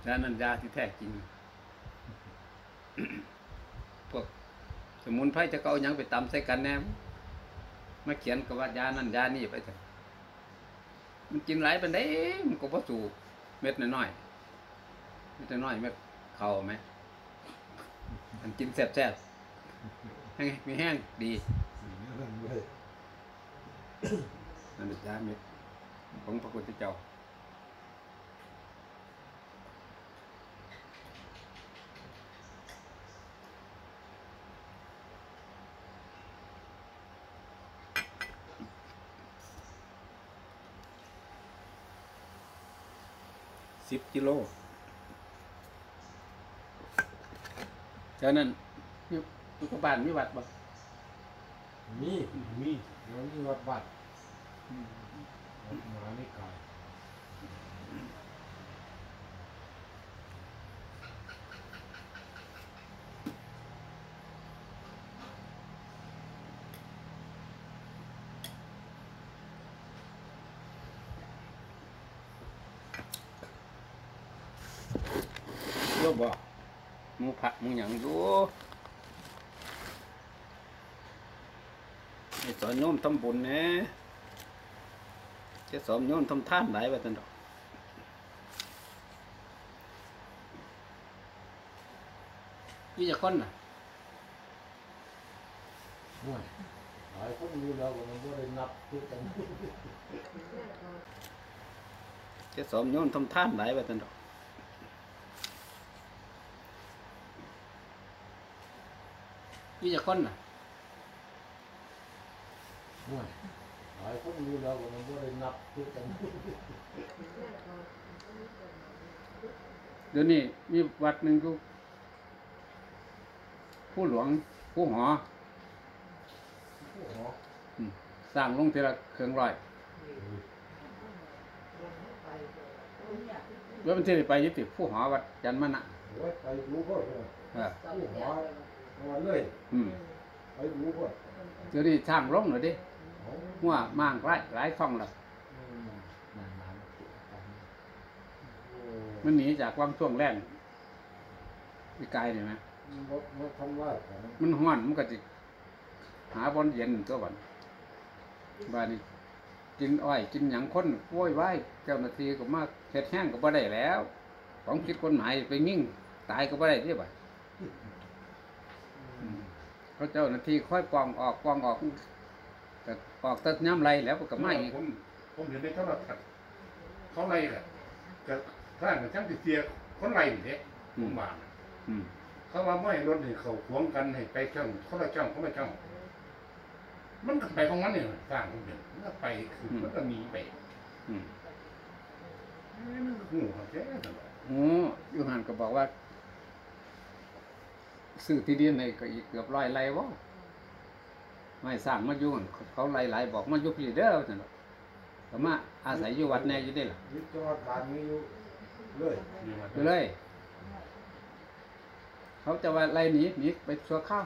ยานันยาที่แท้จริง พวกสมุนไพรจะก็เอาหยังไปตำใส่กันแน่มาเขียนกับว่ายานั่นยานี่ไปเถอะมันกินหลายเป็นได้มันก็บ่สู่เม็ดน้อยๆเม็ดน้อยๆเม็ดเข่าไหมอันกินแซ่บๆให้มีแห้งดีนั่นเลยนั่นเป็นยาเม็ดของพระพุทธเจ้า สิบกิโลฉะนั้นอยู่อยู่กับบ้านมีวัดบ่มีมีแล้วมีวัดบัตรวัดหมาไม่ไกลโยบบ่หมูผักหมูหยังดูไอ้สอนโยม ทำบุญแหนะจะสอนโยมทำท่านหลายว่าซั่นดอกนี่จะคนน่ะห่วยหลายคนรู้แล้วว่ามันบ่ได้นับทุกกันจะสอนโยมทำท่านหลายว่าซั่นดอกนี่จะคนน่ะ ห่วยหลายคนรู้แล้วว่ามันบ่ได้นับทุกกันเดี๋ยวนี้มีวัดหนึ่งอยู่ผู้หลวงผู้หอโอ้โหอืมสร้างลงทีละเครื่องร้อยเดี๋ยวมันที่ไปยึดติดผู้หอวัดจันทร์มะนะโอ้ยไปดูพ่อเถอะเออผู้หัวมาเลยอืมไปดูพ่อเดี๋ยวนี้สร้างลงหน่อยดิเอา หัวมางไร่หลายช่องแล้วอืมนานๆโอ้มันหนีจากความช่วงแรงวิกายเนี่ยไหมบ่บ่ทำลายกันมันห้อนมันก็จะหาบอนเย็นตัวบันบ้านนี้กินอ้อยกินหยังคนโว้ยว้ายเจ้าหน้าที่ก็มาเฮ็ดแห้งก็บ่ได้แล้ว ของคิดคนหมายไปยิ่งตายก็บ่ได้ที่บ่อืมเขาเจ้าหน้าที่ค่อยปองออกปองออกก็ ออกตัดย้ำไรแล้วก็ไม่อีกผมผมเห็นในโทรทัศน์เขาไล่แหละก็สร้างกับช่างติเตียคนไล่นี่เด้ผมว่าน่ะอืมเขาว่าไม่ให้รถนี่เขาขวงกันให้ไปช่องเขาละช่องเขาละช่องมันก็ไปของมันเนี่ยสร้างผมเห็นมันก็ไปคือมันก็หนีไปอืมเอ้ยมันก็งูเขาแค่นั้นแหละโอ้อยูหันก็บอกว่าซื้อที่ดินในก็อีกเกือบร้อยไร่วะ ไม่สร้างมาอยู่หั่นเขาไล่ไล่บอกมาอยู่พี่เด้อจังก็มาอาศัยอยู่วัดแน่อยู่ได้ล่ะยึดจังหวัดการนี้อยู่เลยอยู่มาไปเลย เขาจะว่าไล่หนีหนีไปชัวข้าว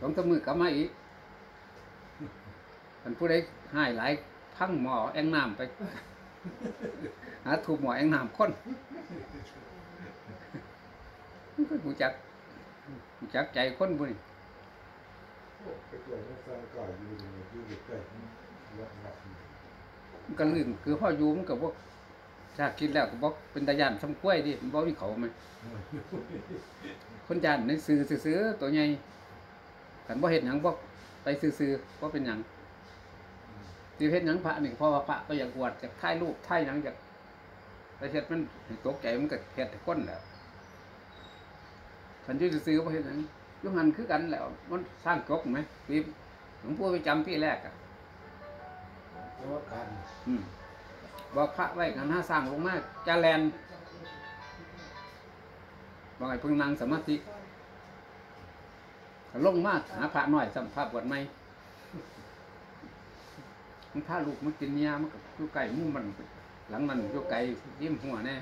สองสามมือกลับมาอีกมันผู้ใดหายหลายพังหมอแองน้ำไปหาถูกหมอแองน้ำคนมันก็หูจักหูจักใจคนบุญไปเกี่ยวกับสร้างกายอยู่ตรงนี้อยู่ใกล้ๆวัดวัดนี่มันก็ลื่นคือพ่อยู่มันก็บอกชาคิดแล้วก็บอกเป็นตาย่านสำกล้วยดิบอกมีเขาไหมคนย่านในซื้อซื้อตัวใหญ่กันบ่เห็นหยังบอกไปซื้อๆบ่เป็นหยังที่เห็นหยังพระนี่เพราะว่าพระก็อยากอวดจากถ่ายรูปถ่ายหยังจากไปเฮ็ดมันตกใจมันก็เฮ็ดให้นแล้วคันยู่ซื้อๆบ่เห็นหยัง ยู่หันคือกันแล้ว มันสร้างกกไหมที่หลวงปู่ไปจำที่แรกอะจังหวัดการอืมบอกพระไว้กันห้าสร้างลงมาจะแลนบอกให้เพิ่งนั่งสมาธิก็ลงมาหาพระหน่อยสัมภาพบวชไหมมันพาลูกมันกินเนียมันก็อยู่ไก่มุ่งมัน หลังมันอยู่ไก่ยิ้มหัวแน่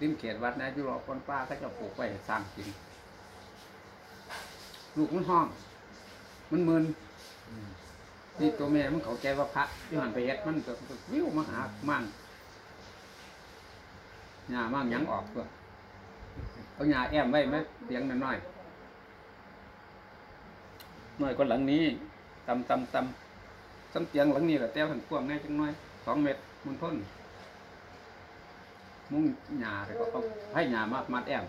ริมเขตวัดนะอยู่รอคนป้าก็จะปลูกไว้ให้สร้างกิน ลูกมันห้อง มันมึนอืมที่ตัวแม่มันเข้าใจว่าพระที่หันไปเฮ็ดมันก็วิวมาหามั่งหญ้ามั่งยังออกตัวเอาหญ้าแอมไว้ไหมเตียงน้อยๆน้อยก็หลังนี้ตำตำตำซ้ำเตียงหลังนี้แหละแต่หันกว้างแน่จังน้อยสองเมตรมุนพ้นมุ้งหญ้าแต่ก็ให้หญ้ามามัดแอม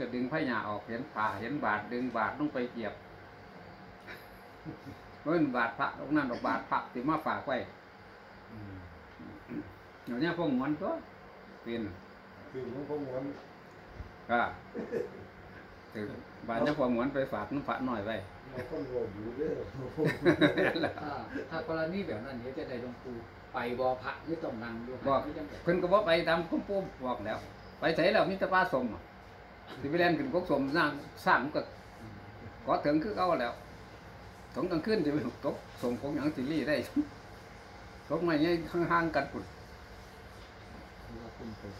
จะดึงไผ่หยาออกเห็นผ่าเห็นบาดดึงบาดลงไปเหยียบเมื่อบาดพระลงนั่นดอกบาดพระติมาฝากไว้อืมเดี๋ยวนี้พวกหมวนตัวเป็นคือหลวงพ่อหมวนก็ถือบาดเนี่ยพวกหมวนไปฝากน้ำพระหน่อยไว้เราคนรออยู่เด้อหลวงพ่อถ้าถ้ากรณีแบบนั้นเดี๋ยวจะได้หลวงปู่ไปบ่พระหรือต้องนั่งอยู่บอกหรือจังใดเพิ่นก็บอกไปตามคุ้มปูบอกแล้ว ไปไสแล้วมีแต่ป้าสมอะ สิไปเล่นขึ้นกกสมสร้างสร้างก็ก็ถึงคือเก่าแล้วถงกลางคืนจะไปตกส่งของหยังสิรีได้ตกไม่ใหญ่ห่างๆกันพุ่นคือว่าคุณปู่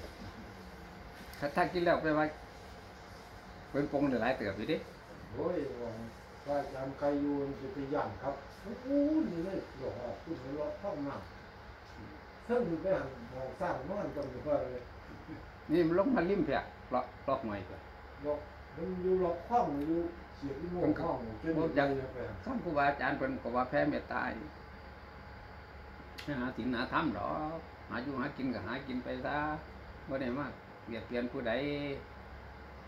ถ้าถ้ากินแล้วไปว่าเป็นปงหลายๆเติบอยู่ดิโอ้ยว่าพระอาจารย์ใครอยู่มันจะไปย่านครับโอ้โหนี่เลยหลอกออกพูดเลาะท่องน้ำซึ่งไปหันมองสร้างนอนกันอยู่ว่าเลยนี่มันลงมาริมเพียเลาะเลาะหน่อยเพียหลอกมันอยู่หลอกข้องอยู่เสียที่โมงข้องจนใหญ่ไปหันท่านครูบาอาจารย์เป็นก็ว่าแพ้เมตตาอยู่ให้หาศีลหาธรรมหรอกหาอยู่หากินก็หากินไปซะบ่ได้มากเบียดเบียนผู้ใด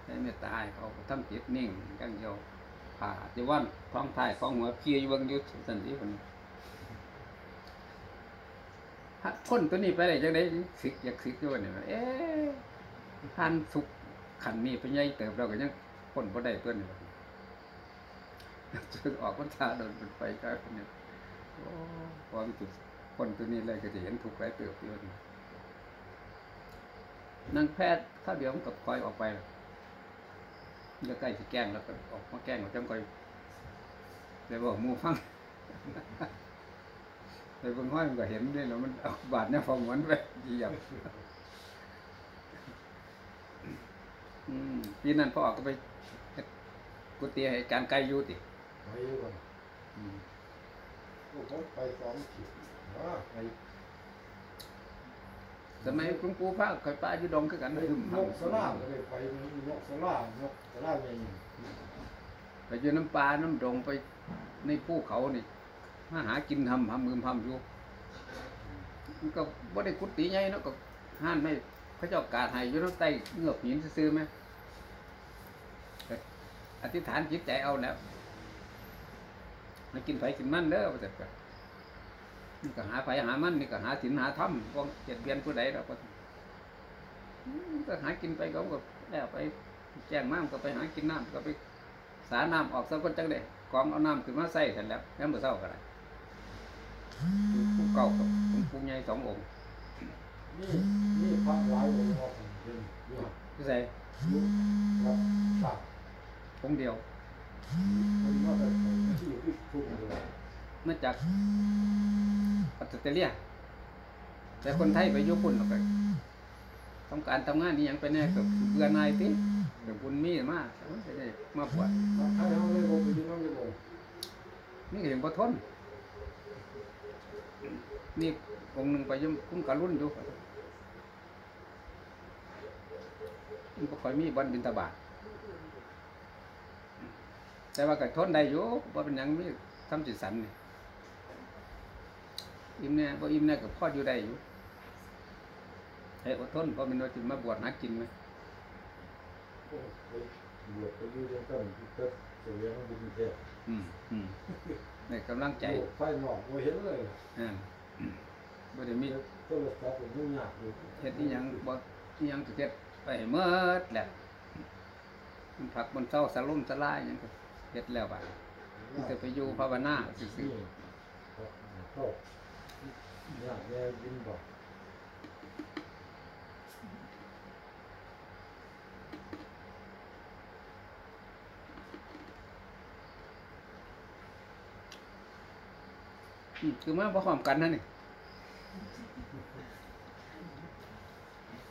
ให้เมตตาให้เขาทำจิตนิ่งกันเดียวผ่าจะว่านท้องท้ายของหัวเพียอยู่เบางอยุทธสันติคนถ้าคนตัวนี้ไปได้จังไดสิกอยากสิกอยู่เนี่ยเอ๊ะท่านสุข ขันนี้เป็นใหญ่เติบเราก็ยังคนบ่ได้ตัวนี้จนออกพรรษาโดนเป็นไฟกลายเป็นเนี่ยโอ้ความจุดคนตัวนี้เลยก็จะเห็นถูกไรเติบโยนนางแพทย์ข้าเดียวมันกับคอยออกไปแล้วใกล้จะแกล้งแล้วก็ออกมาแกล้งเราจำคอยเลยบอกมูฟังเลยเบิ่งห้อยมันก็เห็นด้วยแล้วมันเอาบาดเนี่ยฟองหวนไปเหยียบอืม ปีนั้นพ่อออกก็ไปเฮ็ดกุฏิให้การไกลอยู่ติไปอยู่กันอืมโอ้ผมไปสองขีดว่าไปสมัยคุณปู่พระเคยป้าอยู่ดงคือกันไปนะนกสลาก็เลยไปนกสลานกสลาใหญ่ไปอยู่น้ำปลาน้ำดงไปในภูเขานี่มาหากินทำทำมือทำอยู่มันก็บ่ได้กุฏิใหญ่เนาะก็ห้านไม่ เขาเจ้ากาดห้อยู่น้ำใต้เงือกหินซื่อไหมอธิษฐานจิตใจเอาแล้วมากินไผกินมันเด้อว่าแต่ก็นี่ก็หาไผหามันนี่ก็หาศีลหาธรรมบ่เจ็ดเบียนผู้ใดแล้วก็ก็หากินไปก็ก็แล้วไปแจ้งมามันก็ไปหากินน้ำก็ไปสาน้ำออกสักคนจังได้กองเอาน้ำขึ้นมาใส่เสร็จแล้วแล้วมือเศร้ากันเลยผู้เก่ากับคุณปู่ใหญ่สององค์ นี่นี่พระหลายองค์ออกเป็นอยู่ที่ใส่อยู่รับตักองค์เดียวคนมาแต่ที่ที่ทุกเลยมาจากออสเตรเลียแต่คนไทยไปอยุปุ่นออกไปต้องการทำงานนี่ยังไปแน่กับเบื่อนายติเดี๋ยวบุญมีมากจะได้มาบวชถ้าเขาเลยบอกไปที่นั่นเลยบอกนี่ก็เห็นบ่ทนนี่องค์หนึ่งไปอยุ่งคุ้มกะรุ่นอยู่ มันก็ค่อยมีบอนบินตาบาทแต่ว่าก็ทนได้อยู่ว่าเป็นหยังมีทำจิตสันนี่อิ่มเนี่ยบ่อิ่มเนี่ยก็พออยู่ได้อยู่ให้อดทนเพราะมันว่าจิมาบวชหากินไหมบวชไปอยู่ในต้นที่เกิดเสียงบุญเทพอืมอืมในกำลังใจไฟหนอกไม่เห็นเลยอ่าบ่ได้มีโทรศัพท์ผมยุ่งยากอยู่เฮ็ดอีหยังบ่อีหยังก็เฮ็ด ไปให้หมดแหละมันผักบนเศร้าสลุ่มสลายหยังก็เฮ็ดแล้วบัดมันจะไปอยู่ภาวนาซื่อนี่เข้าอยากแย่ยินบอกๆอืมคือมาบ่พร้อมกันนั่นนี่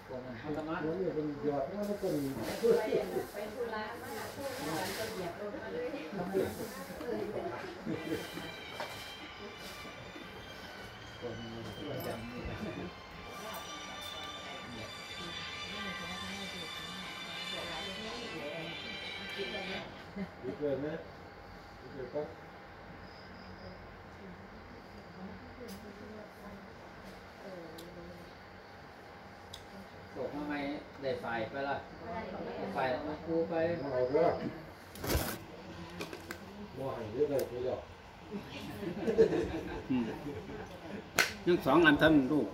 ผ มมันธรรมะแล้วนี่เป็นยอดว่ามันเป็นไปไปธุระมากพูดกันก็เหยียบลงมาเลยอีกเลยนะอีกเลย ครับโลกมาไม่ได้ฝ่ายไปละได้ฝ่ายหลวงปู่ไปเอาเด้อบ่ให้เด้อได้ไปแล้วอืมยังสองอันท่านลูก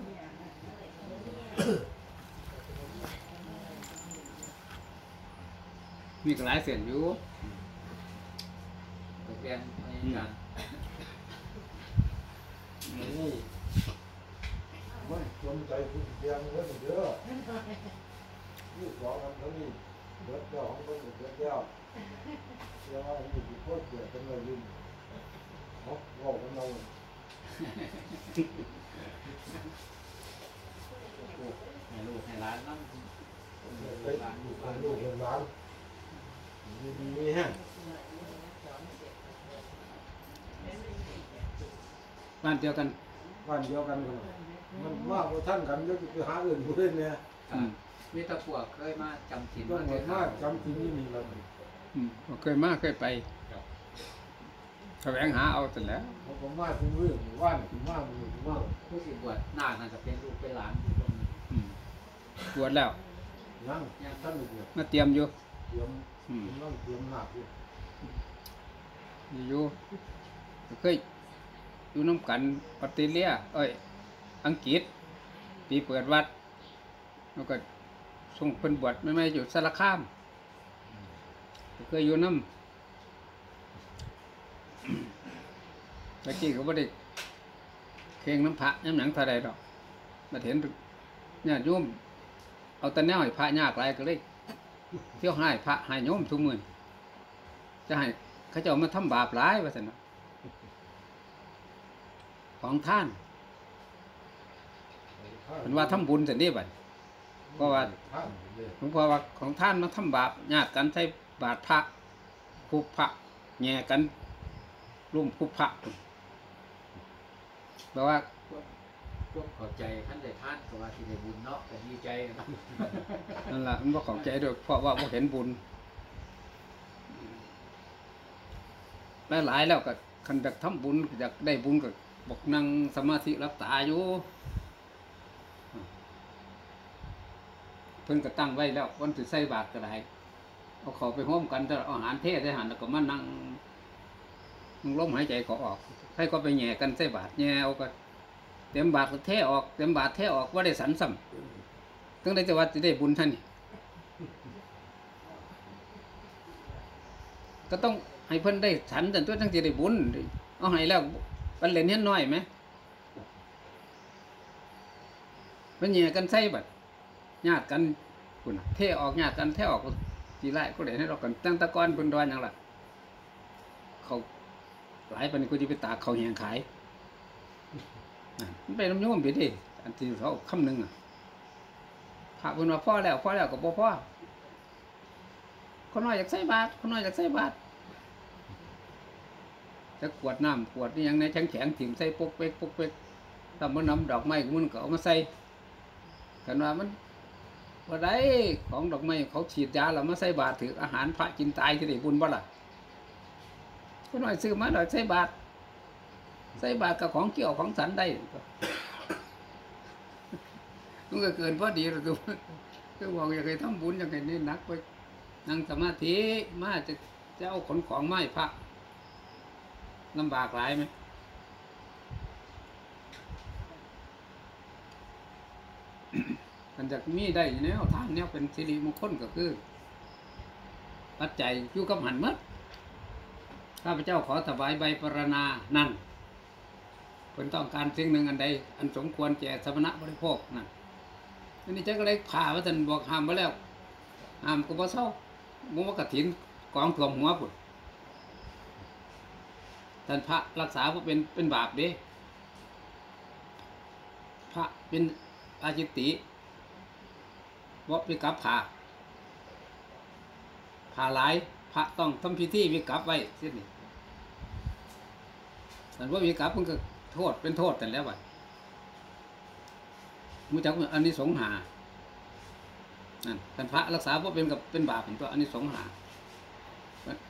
มีหลายเสียงอยู่ตกเรียนในการนี่ มันสนใจผู้เดียงเด้อเด้อนี่สองอันเท่านี้เบิดเจ้าของเพิ่นเบิดแล้วเสียว่านี่สิโคตรเกิดกันเลยลืมเนาะเว้ากันเอาให้ลูกให้หลานนั่งไปดูกันลูกเห็นหลานดีดีมีแฮงบ้านเดียวกันบ้านเดียวกันกัน มันมากกว่าท่านกันเดี๋ยวจะไปหาอื่นผู้เล่นเนี่ยอืมมีตะพวกเคยมาจำศีลต้องหมเกิดมากจำที่นี่นี่ละอืมเคยมาเคยไปแสวงหาเอาแต่แล้วเขาก็มาที่มือหมู่บ้านที่มามือที่มาผู้สิบวชนาคน่าจะเป็นลูกเป็นหลานอืมบวชแล้วยังท่านเดียวมาเตรียมอยู่เตรียมอืมกำลังเตรียมหนักอยู่อยู่เคยอยู่น้ำกันออสเตรเลียเอ้ย อังกฤษ ปีเปิดวัดแล้วก็ส่งเพิ่นบวชไม่ไม่อยู่สารคามเคยอยู่น้ำตะกี้เขาบ่ได้เคงน้ำพระน้ำหนังเท่าใดดอกมาเห็นเนี่ยโยมเอาตะแนวให้พระยากหลายก็เลยเที่ยวให้พระให้โยมทุกมือจะให้เขาเจะมาทำบาปหลายว่าซั่นนะของท่าน เป็นว่าทำบุญแต่นี่บัดเพราะว่าท่านเลยหลวงพ่อว่าของท่านมาทำบาปญาติกันใช้บาตรพระคุบพระแง่กันรุ่มคุบพระแปลว่าพวกเข้าใจท่านได้ท่านก็ว่าที่ได้บุญเนาะแต่ดีใจนะนั่นล่ะมันบ่เข้าใจด้วยเพราะว่าบ่เห็นบุญหลายๆแล้วก็คันอยากทำบุญอยากได้บุญก็บอกนั่งสมาธิรับตาอยู่ พิ่นก็ตั้งไว้แล้ววันสิใส่บาตรก็ได้เอาเขาไปห้อมกันแต่อาหารเทศได้หันแล้วก็มานั่งนั่งลมหายใจเขาออกใครก็ไปแหย่กันใส่บาตรแหย่เอาก็เต็มบาตรเทออกเต็มบาตรเทออกว่าได้สันซ้ำตั้งแต่จะว่าจะได้บุญท่านนี่ก็ต้องให้เพิ่นได้ฉันแต่ตัวตั้งจะได้บุญเอาให้แล้วปันเหรียญเฮ็ดน้อยไหมมันแย่กันใส่บัด ญาติกันคุณน่ะเทออกญาติกันเทออกจีไรก็เลยให้เรากันตั้งตะกอนเพิ่นดอนหยังละเขาหลายปานกูจะไปตากเขาแหงขายมันไปน้ำโยมไปดิอันที่เขาคำหนึ่งอะพระพิ่นว่าพ่อแล้วพ่อแล้วก็บ่พ่อคนน้อยอยากใส่บาตรคนน้อยอยากใส่บาตรจะกวดน้ำกวดนี่ยังในแข็งแข็งถิ่มใส่ปกเป๊กปกเป๊กถ้ามันนำดอกไม้มันก็เอามาใส่กันว่ามัน ว่าได้ของดอกไม้เขาฉีดยาแล้วมาใส่บาตรถืออาหารพระกินตายจะได้บุญบ่ล่ะคนน้อยซื้อมาดอกใส่บาตรใส่บาตรกับของเกี่ยวของสันได้มันก็เกินพอดีแล้วคือคือบอกอยากให้ทำบุญอยากให้นี่นักไปนั่งสมาธิมาจะจะเอาขนของไม้พระลำบากหลายไหม มันจะมีได้แนวทางแนวเป็นสิริมงคลก็คือ ปัจจัยอยู่กับหันมัดข้าพเจ้าขอถวายใบปรณานั่นเป็นต้องการสิ่งหนึ่งอันใด อันสมควรแก่สมณะบริโภคนั่นอันนี้เจ้าก็เลยผ่าว่าท่านบอกห้ามไปแล้วห้ามก็บ่เศร้ามุว่ากระถินกองถ่วมหัวพุ่นท่านพระรักษาว่าเป็นเป็นบาปเด้พระเป็นอาจิติ ติว่าไปกลับผ่าผ่าหลายพระต้องทำพิธีวิกลับไว้เส้นนี้แต่ว่าวิกลับมันก็โทษเป็นโทษแต่แล้ววะมูจักอันนี้สงหานั่นเป็นพระรักษาเพราเป็นกับเป็นบาปเป็นตัวอันนี้สงหา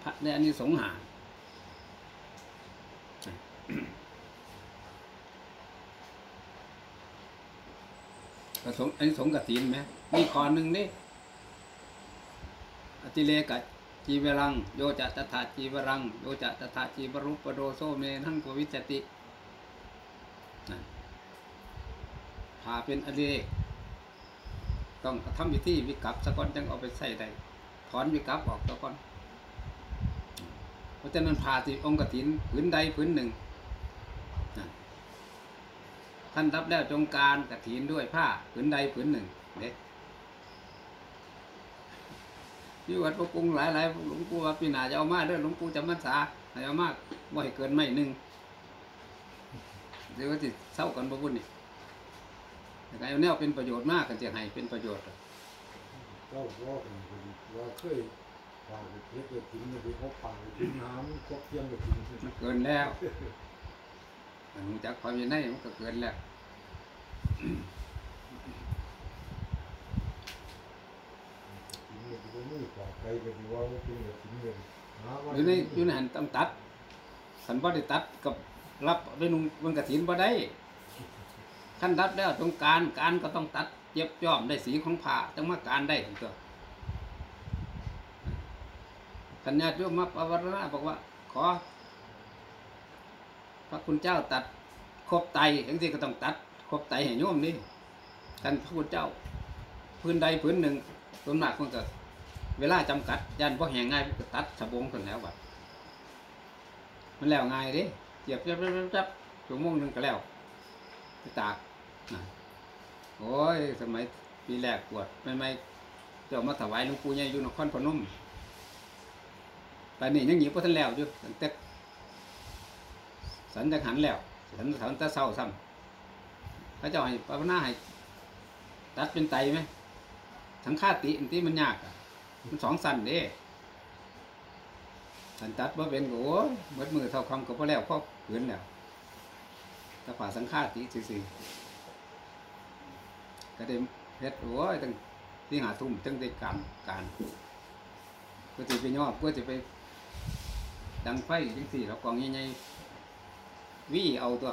พระในอันนี้สงหา กระสงอันนี้สงกฐินไหมมีข้อหนึ่งนี่อติเลกะจีเวรัง โยจะตถาจีวรัง โยจะตถาจีวรุปโดโซเมนังปวิจติพาเป็นอติเลกต้องทำวิธีวิกัปสะก่อนจังเอาไปใส่ได้ถอนวิกัปออกสะก่อน เพราะฉะนั้นพาที่องค์กฐินผืนใดผืนหนึ่ง ท่านรับแล้วจงการกฐินด้วยผ้าผืนใดผืนหนึ่งเด็กที่วัดพระกรุงหลายหลายๆหลวงปู่ว่าปีหนาจะเอามาเด้อหลวงปู่จำพรรษาให้เอามาบ่ให้เกินไม่หนึ่งเดี๋ยวก็ติเศร้ากันบ่บุญนี่แต่ไงเอาแนวเป็นประโยชน์มากกันจะให้เป็นประโยชน์เจ้าว่ากันว่าเคยปากเฮ็ดจะทิ้งเลยเขาปากทิ้งน้ำครบเที่ยงก็ทิ้งมันเกินแล้ว มันรู้จักความอยังไงมันก็เกินแล้วทิ้งเลยก็มือปากไกลก็ดีว่าทิ้งเลยทิ้งเลยหาว่าอยู่ในอยู่ในหันต้องตัดสันบ่ได้ตัดกับรับไปนุ่งมันกระถินบ่ได้ขั้นรับแล้วต้องการการก็ต้องตัดเย็บย้อมได้สีของผ้าจังมาการได้ถึงตัวขันญาติโยมมาปรารณาบอกว่า ขอ พระคุณเจ้าตัดครบไตอย่างที่ก็ต้องตัดครบไตให้โยมนี่กันพระคุณเจ้า พื้นใดพื้นหนึ่งส่วนมากมันก็เวลาจำกัดยันพวกแห่งง่ายก็ตัดสบงคนแล้วบัดมันแล้วง่ายเดิเสียบจับจับจับจับชั่วโมงหนึ่งก็แล้วไปตากนะโอ้ยสมัยปีแรกปวดไม่ไม่จ้ามาถวายหลวงปู่ใหญ่อยู่นครพนมแต่นี่ยังหยิบพระท่านแล้วอยู่ตั้งแต่ สันจังหันแล้ว สันสันแตะเศร้าซ้ำพระเจ้าให้ปรารถนาให้ตัดเป็นไตไหมทั้งค่าติอันที่มันยากมันสองสันเด้สันตัดว่าเป็นโอ้ยหมดมือเท่าคำก็พอแล้วพอขืนแล้วถ้าผ่าสังฆาติซื่อก็ได้เฮ็ดโอ้ยตั้งที่หาทุ่มตั้งได้การการก็จะไปยอบก็จะไปดังไฟจังสี่เรากองใหญ่ๆ วิเอาตัว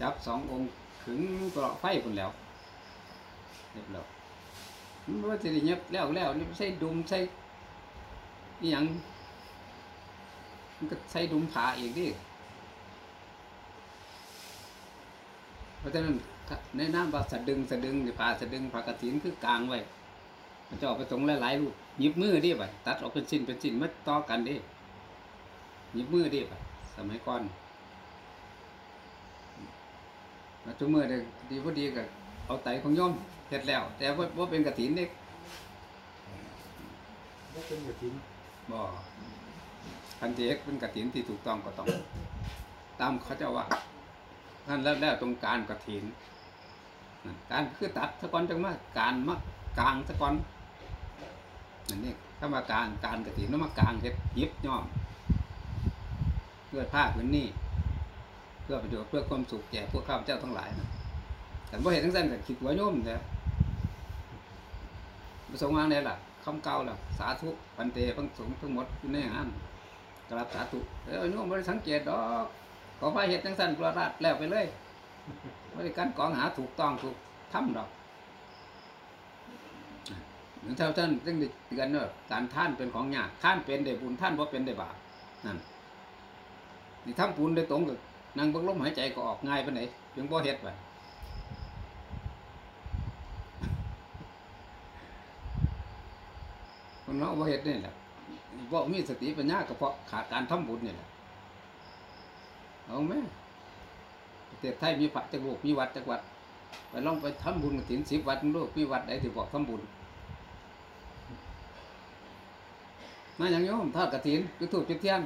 จับสององค์ขึงกระไฟคนแล้วเรียบร้อยมันว่าจะได้เงียบแล้วแล้วนี่ใส่ดุมใส่นี่ยังมันก็ใส่ดุมผาอีกดิเพราะฉะนั้นในน้ำว่าสะดึงสะดึงนี่ผาสะดึงผากระถินคือกลางไว้มันจะออกไปตรงหลายๆลูกหยิบมือดิบ่ะตัดออกเป็นชิ้นเป็นชิ้นมาต่อกันดิหยิบมือดิบส มัยก่อนมาทุกมือเด็กดีพอดีกับเอาไตของโยมเฮ็ดแล้ว แต่ว่าว่าเป็นกระถินเด็กไม่เป็นก็ทิ้งบ่คันเจกเป็นกระถินที่ถูกต้องก็ต้อง ตามเขาเจ้าว่าท่านแล้วแล้วตรงการกระถินนั่นการคือตัดสะก่อนจังมาการมากลางสะก่อนนั่นนี่ถ้ามากลางการกระถินแล้วมากลางเฮ็ดหยิบย่อม เพื่อภาพื้นนี่เพื่อประโยชน์เพื่อความสุขแก่พวกข้าพเจ้าทั้งหลายนะแต่ว่เห็นทั้งสั้นก็คิดหัวโยมแต่ประสงค์งานนี่ล่ะคำเก่าล่ะ สาธุปันเตพังสงฆ์ทั้งหมดอยู่ในงานกราบสาธุเอ้ยโยมไม่ได้สังเกตดอกขอพระเหตุทั้งสั้นประราดแล้วไปเลยไม่ได้การกองหาถูกต้องถูกทำดอกหมือเท่าท่านซึ่งด้เตือนว่าการท่านเป็นของยากท่านเป็นได้บุญท่านว่าเป็นได้บาปนั่น นี่ทำปูนได้ตรงกับนั่งบิ่งลมหายใจก็ออกง่ายไปไหนยังบ่เฮ็ดไปคนเราบ่เฮ็ดนี่แหละบ่มีสติปัญญาก็เพราะขาดการทำบุญนี่แหละเอาไหมประเทศไทยมีพระจักรูปมีวัดจักวัดไปลองไปทำบุญกฐินสิบวัดลูกมีวัดใดที่บอกทำบุญมาอย่างโยมทอดกฐินจุดธูปจุดเทียน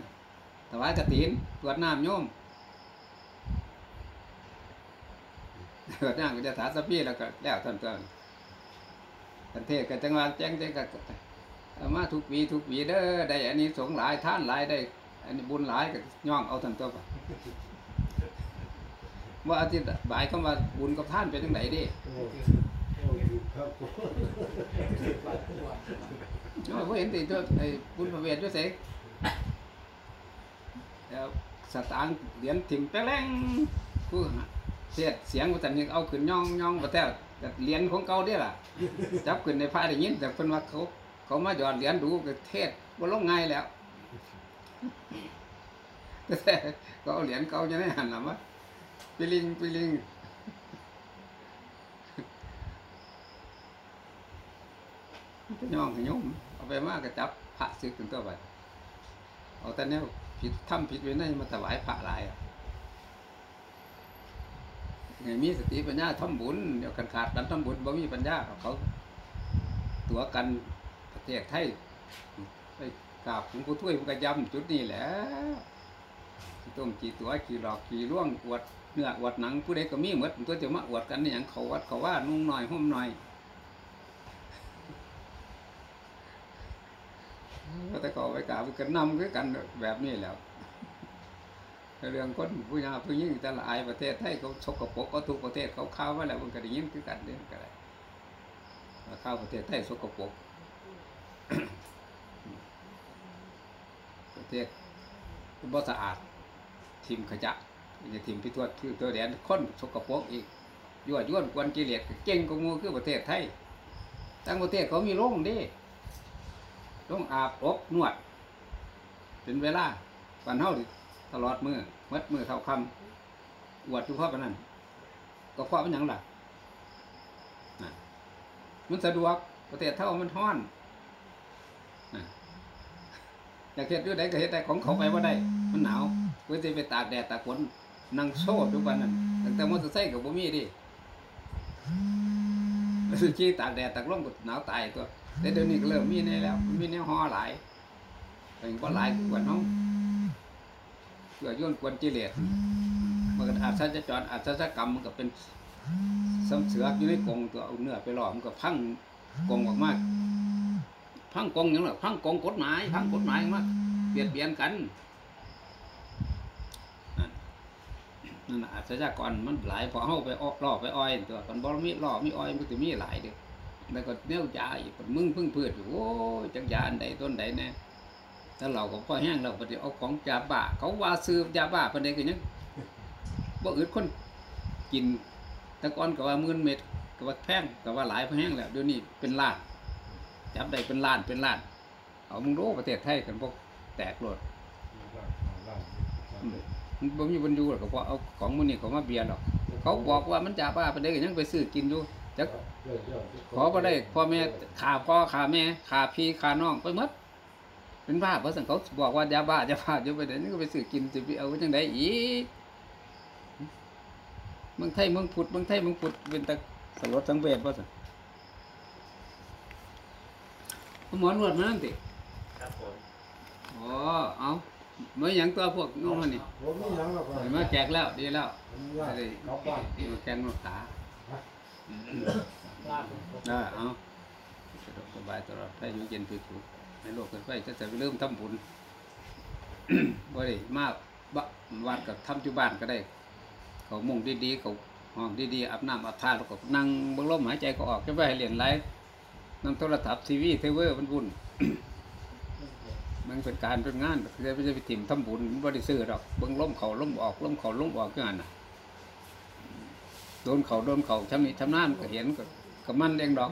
ถวายกฐินตรวจน้ำโยมตรวจน้ำก็จะถาสปีแล้วก็แล้วท่านก็กันเทศกันจังหวะแจ้งแจ้งก็เอามาทุกปีทุกปีเด้อได้อันนี้สงหลายท่านหลายได้ อันนี้บุญหลายก็ย่องเอาท่านตัวไปว่าอาทิตย์บ่ายเข้ามาบุญกับท่านเป็นจังไหนดิโอ้โอ้อยู่ครับผมโอ้ยบ่เห็นติตัวไอ้บุญพระเวทด้วยเสก สตางค์เหรียญถิ่มแป้งแรงผู้เสียดเสียงว่าแต่ยังเอาขึ้นย่องย่องบ่แต่แต่เหรียญของเก่าเด้อล่ะ จับขึ้นในพระได้ยินแต่เพิ่นว่าเขาเขามาหยอดเหรียญดูก็เทศบ่ลงง่ายแล้วแต่ก็เอาเหรียญเก่าจะได้หันหลังว่าปิลิงปิลิงย่องให้โยมเอาไปมากก็จับพระซึกถึงตัวไปเอาแต่เนี้ย ผิดทำผิดไว้ในมาถวายพระหลายอะไงมีสติปัญญาทำบุญเดี๋ยวกันขาดกันทำบุญบ่มีปัญญาเขา ตัวกันประเทศไทยไปกราบหลวงปู่ถ้วยมันก็ย้ำจุดนี้แหล้วขี้ต้มกี่ตัวกี่หลอกกี่ร่วงอวดเนื้ออวดหนังผู้ใดก็มีหมดตัวเจะมาอวดกันนี่อย่างเขาวัดเขาว่านุ่งหน่อยห่มหน่อย ก็แต่ก็เอไปกาบไปกันนำคือกันแบบนี้แล้วเรื่องคนผู้ยาผู้ยิ่งแต่ละอายประเทศไทยเขาชกกระปรกก็ทุกประเทศเขาข้าวไว้แล้วมันก็ได้ยินคือกันเรื่องกันเลยข้าวประเทศไทยสกปรกประเทศบ่สะอาดทิมขยะจะทิมพิทวดคือตัวแดนคนสกประปกอีกยั่วย้วนกวนกิเลสก็เก่งกว่าหมูคือประเทศไทยตั้งประเทศเขามีโรงดิ โรงอาบอบนวด เป็นเวลาวันเฮาตลอดมือมัดมือเท่าคำอวดทุกข้อปนนั้นก็เพราะมันหยังหล่ะมันสะดวกประเทศเท่ามันห้อนอยากเฮ็ดด้วยใดก็เฮ็ดได้ของเขาไปว่าได้ มันหนาวเพื่อจะไปตากแดดตากฝนนั่งโชว์ทุกวันนั้นตั้งแต่มอเตอร์ไซค์กับบ่มีดิแล้วขี่ตากแดดตากลมก็หนาวตายตัว แต่เดี๋ยวนี้ก็เริ่มมีแน่แล้วมันมีแนห่อหลายแต่ก็หลายกว่าน้องเพื่อย่นกวนกิเลสมันก็อาจจะจรอาจจะกรรมมันก็เป็นซ้ำเสือกอยู่ในกรงตัวเอาเนื้อไปหล่อมันก็พังกรงออกมากพังกรงอย่างไรพังกรงกฎหมายพังกฎหมายมากเบียดเบียนกันนั่นนั่นน่ะอาชญากรมันหลายพอเฮาไปอ้อล่อไปอ้อยตัวกันบ่มีล่อมีอ้อยมันก็มีหลายเด้อ แล้วก็เนี้ยยาอีกมึงเพิ่งเพืชอยู่โอ้จักยาอันใดต้นใดแน่ถ้าเราก็พอแห้งเราก็จะเอาของยาบ้า เขาว่าซื้อยาบ้าปานใดก็ยังบ่อึดคนกินต่ก่อนก็ว่ามื่นเม็ดก็ว่าแพงก็ว่าหลายพอแพงแล้วเดี๋ยวนี้เป็นล้านจับได้เป็นล้านเป็นล้าน เอามึงรู้ประเทศไทยกันพวกแตกโลดมันบ่มีบรรยูหรอกก็เพราะเอาของมันนี่เขามาเบียร์หรอกเขาบอกว่ามันจะบ้าไปได้ก็ยังไปซื้อกินอยู่ จักขอบ่ได้พ่อแม่ขาพ่อขาแม่ขาพี่ขาน้องไปหมดเป็นบ้าเพราะสังเขาบอกว่ายาบ้ายาบ้าอยู่ไปเดี๋ยวนี้ก็ไปซื้อกินจะไปเอาจังไดอีกเมืองไทยเมืองพุทธเมืองไทยเมืองพุทธเป็นตะสลดสังเวชว่าสิหมอนวดมานั่นติครับผมอ๋อเอาเมื่อหยังตัวพวกน้องมันนี่ผมไม่ยังหรอกครับเห็นมาแจกแล้วดีแล้วผมอยากได้กลับบ้านมาแกงมาขา ลาบได้เอาสะดวกสบายตลอดถ้าอยู่เย็นคือถูกในโลกเกินไปจะจะเริ่มทำบุญบ่ได้มากบวัดกับทำจุบ้านก็ได้ เขามุ่งดีๆเขาห้องดีๆอาบน้ำอาบท่าแล้วก็นั่งบิ่งลมหายใจก็ออกจะไปให้เรียนไรนั่งโทรศัพท์ทีวีเทเวอร์มันบุญมันเป็นการเป็นงานคือไม่ใช่ไปถิ่มทำบุญมันบ่ได้ซื้อดอกบิ่งลมเขาล้มออกล้มเขาล้มออกอย่างนั้นน่ะ โดนเขาโดนเขาชำนิชำนาญก็เห็นก็ก็มันเองดอก